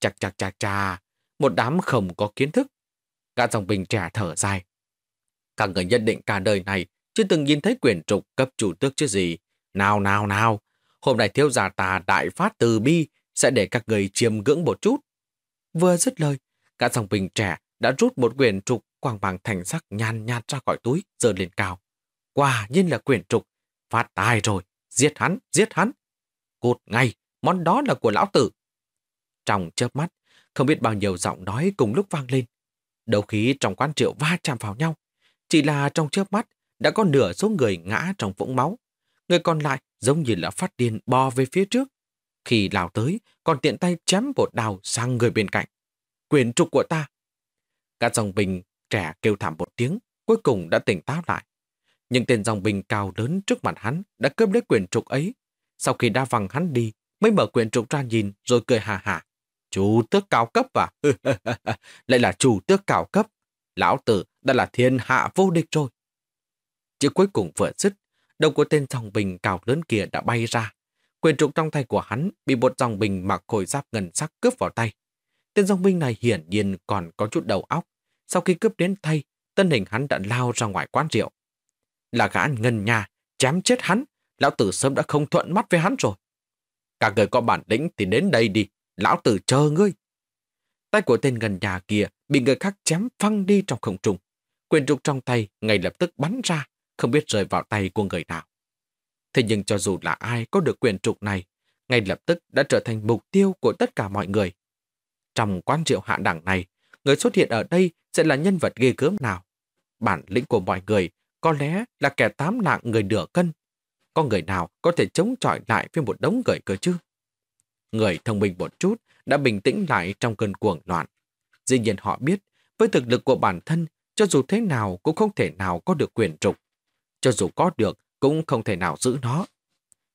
Chạc chạc chạc chà, một đám không có kiến thức. Cả dòng bình trẻ thở dài. Cả người nhận định cả đời này chưa từng nhìn thấy quyển trục cấp chủ tước chứ gì. Nào nào nào, hôm nay thiếu gia ta đại phát từ bi sẽ để các người chiêm ngưỡng một chút. Vừa dứt lời, cả dòng bình trẻ đã rút một quyển trục quang bằng thành sắc nhàn nhạt ra khỏi túi, giơ lên cao. Quả nhiên là quyển trục, phát tài rồi, giết hắn, giết hắn. cột ngay, món đó là của lão tử. Trong chớp mắt, không biết bao nhiêu giọng nói cùng lúc vang lên. Đầu khí trong quán triệu va chạm vào nhau. Chỉ là trong chớp mắt, đã có nửa số người ngã trong vũng máu. Người còn lại giống như là phát điên bò về phía trước. Khi lao tới, còn tiện tay chém một đào sang người bên cạnh. Quyền trục của ta. Các dòng bình trẻ kêu thảm một tiếng, cuối cùng đã tỉnh táo lại. Nhưng tên dòng bình cao lớn trước mặt hắn đã cướp lấy quyển trục ấy. Sau khi đa văng hắn đi, mới mở quyển trục ra nhìn rồi cười hà hà. Chủ tước cao cấp à? Lại là chủ tước cao cấp. Lão tử đã là thiên hạ vô địch rồi. Chữ cuối cùng vừa dứt, đầu của tên dòng bình cao lớn kia đã bay ra. Quyền trục trong tay của hắn bị một dòng bình mặc khôi giáp ngân sắc cướp vào tay. Tên dòng binh này hiển nhiên còn có chút đầu óc. Sau khi cướp đến tay, tân hình hắn đã lao ra ngoài quán rượu. Là gã ngân nhà, chém chết hắn. Lão tử sớm đã không thuận mắt với hắn rồi. Cả người có bản lĩnh thì đến đây đi. Lão tử chờ ngươi. Tay của tên ngân nhà kia bị người khác chém phăng đi trong không trung. Quyền trục trong tay ngay lập tức bắn ra, không biết rơi vào tay của người nào. Thế nhưng cho dù là ai có được quyền trục này, ngay lập tức đã trở thành mục tiêu của tất cả mọi người. Trong quan triệu hạ đẳng này, người xuất hiện ở đây sẽ là nhân vật ghê gớm nào. Bản lĩnh của mọi người có lẽ là kẻ tám lạng người nửa cân. Có người nào có thể chống chọi lại với một đống người cơ chứ? Người thông minh một chút đã bình tĩnh lại trong cơn cuồng loạn. Dĩ nhiên họ biết, với thực lực của bản thân, cho dù thế nào cũng không thể nào có được quyền trục. Cho dù có được, cũng không thể nào giữ nó.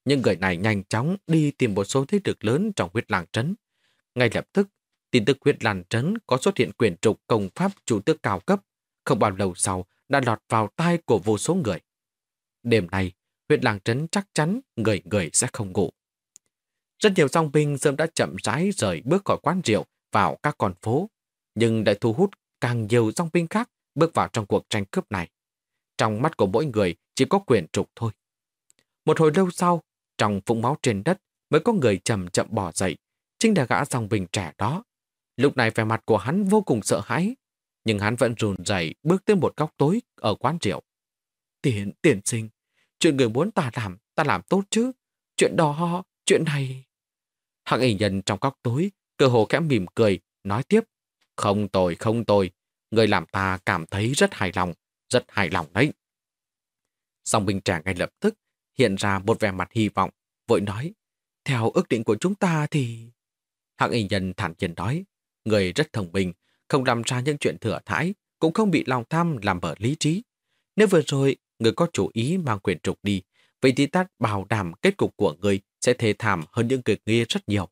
Nhưng người này nhanh chóng đi tìm một số thế lực lớn trong huyết làng trấn. Ngay lập tức, tin tức huyết làng trấn có xuất hiện quyền trục công pháp chủ tước cao cấp. Không bao lâu sau, đã lọt vào tai của vô số người. Đêm nay, huyện làng trấn chắc chắn người người sẽ không ngủ. Rất nhiều dòng binh sớm đã chậm rãi rời bước khỏi quán rượu vào các con phố, nhưng đã thu hút càng nhiều dòng binh khác bước vào trong cuộc tranh cướp này. Trong mắt của mỗi người chỉ có quyền trục thôi. Một hồi lâu sau, trong vũng máu trên đất mới có người chậm chậm bỏ dậy, chính là gã dòng binh trẻ đó. Lúc này vẻ mặt của hắn vô cùng sợ hãi, nhưng hắn vẫn rùn rẩy bước tới một góc tối ở quán rượu. Tiền, tiền sinh, chuyện người muốn ta làm, ta làm tốt chứ. Chuyện đó, chuyện này... Hạng ảnh nhân trong góc tối, cơ hồ khẽ mỉm cười, nói tiếp. Không tồi, không tồi. Người làm ta cảm thấy rất hài lòng, rất hài lòng đấy. Song Bình Trà ngay lập tức hiện ra một vẻ mặt hy vọng, vội nói. Theo ước định của chúng ta thì... Hạng ảnh nhân thản nhiên nói. Người rất thông minh, không làm ra những chuyện thừa thãi, cũng không bị lòng tham làm bở lý trí. Nếu vừa rồi người có chủ ý mang quyền trục đi, vậy thì ta bảo đảm kết cục của người sẽ thê thảm hơn những người kia rất nhiều.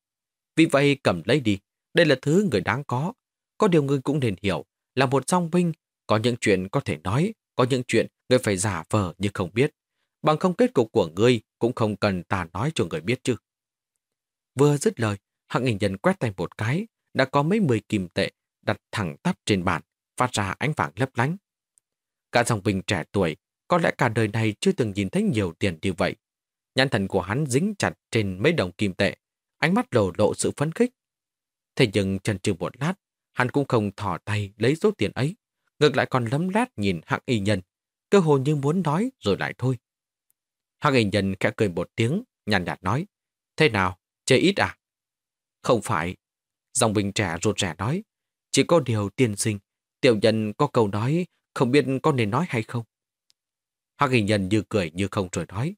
Vì vậy cầm lấy đi, đây là thứ người đáng có. Có điều người cũng nên hiểu, là một song binh, có những chuyện có thể nói, có những chuyện người phải giả vờ như không biết. Bằng không kết cục của ngươi cũng không cần ta nói cho người biết chứ. Vừa dứt lời, hạng hình nhân quét tay một cái, đã có mấy mười kim tệ đặt thẳng tắp trên bàn, phát ra ánh vàng lấp lánh. Cả dòng binh trẻ tuổi, có lẽ cả đời này chưa từng nhìn thấy nhiều tiền như vậy. Nhãn thần của hắn dính chặt trên mấy đồng kim tệ, ánh mắt lộ lộ sự phấn khích. Thế nhưng chân chừ một lát, hắn cũng không thỏ tay lấy số tiền ấy, ngược lại còn lấm lát nhìn hạng y nhân, cơ hồ như muốn nói rồi lại thôi. Hạng y nhân khẽ cười một tiếng, nhàn nhạt nói, thế nào, chơi ít à? Không phải. Dòng bình trẻ rụt rẻ nói, chỉ có điều tiên sinh, tiểu nhân có câu nói, không biết có nên nói hay không. hắc hình nhân như cười như không rồi nói,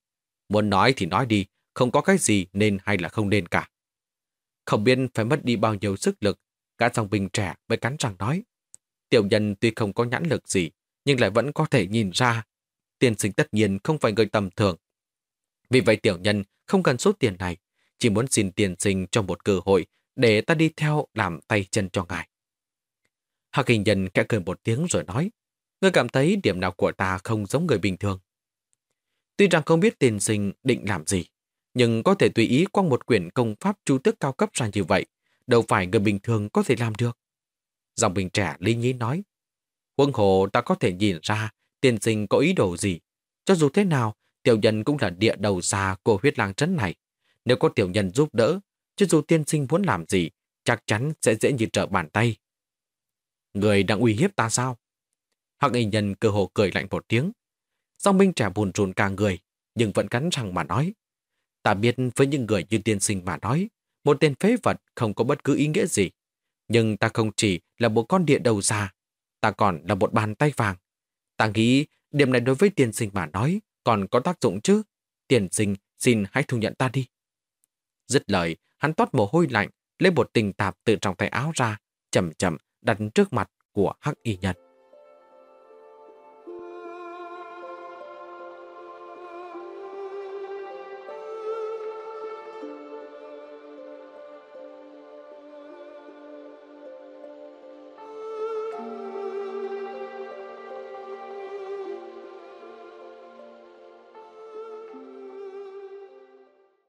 muốn nói thì nói đi, không có cái gì nên hay là không nên cả. Không biết phải mất đi bao nhiêu sức lực, cả dòng bình trẻ mới cắn răng nói. Tiểu nhân tuy không có nhãn lực gì, nhưng lại vẫn có thể nhìn ra. Tiền sinh tất nhiên không phải người tầm thường. Vì vậy tiểu nhân không cần số tiền này, chỉ muốn xin tiền sinh cho một cơ hội để ta đi theo làm tay chân cho ngài. Hạc hình nhân kẽ cười một tiếng rồi nói, ngươi cảm thấy điểm nào của ta không giống người bình thường. Tuy rằng không biết tiền sinh định làm gì, nhưng có thể tùy ý quăng một quyển công pháp chú tước cao cấp ra như vậy, đâu phải người bình thường có thể làm được. Dòng bình trẻ lý nhí nói, Quân hồ ta có thể nhìn ra tiền sinh có ý đồ gì. Cho dù thế nào, tiểu nhân cũng là địa đầu xa của huyết lang trấn này. Nếu có tiểu nhân giúp đỡ, cho dù tiên sinh muốn làm gì, chắc chắn sẽ dễ như trở bàn tay. Người đang uy hiếp ta sao? Hắc y nhân cơ hồ cười lạnh một tiếng. Song minh trẻ buồn rùn cả người, nhưng vẫn cắn răng mà nói. Ta biết với những người như tiên sinh mà nói, một tên phế vật không có bất cứ ý nghĩa gì. Nhưng ta không chỉ là một con địa đầu già, ta còn là một bàn tay vàng. Ta nghĩ điểm này đối với tiên sinh mà nói còn có tác dụng chứ. Tiền sinh xin hãy thu nhận ta đi. Dứt lời, hắn toát mồ hôi lạnh, lấy một tình tạp từ trong tay áo ra, chậm chậm đặt trước mặt của Hắc Y Nhân.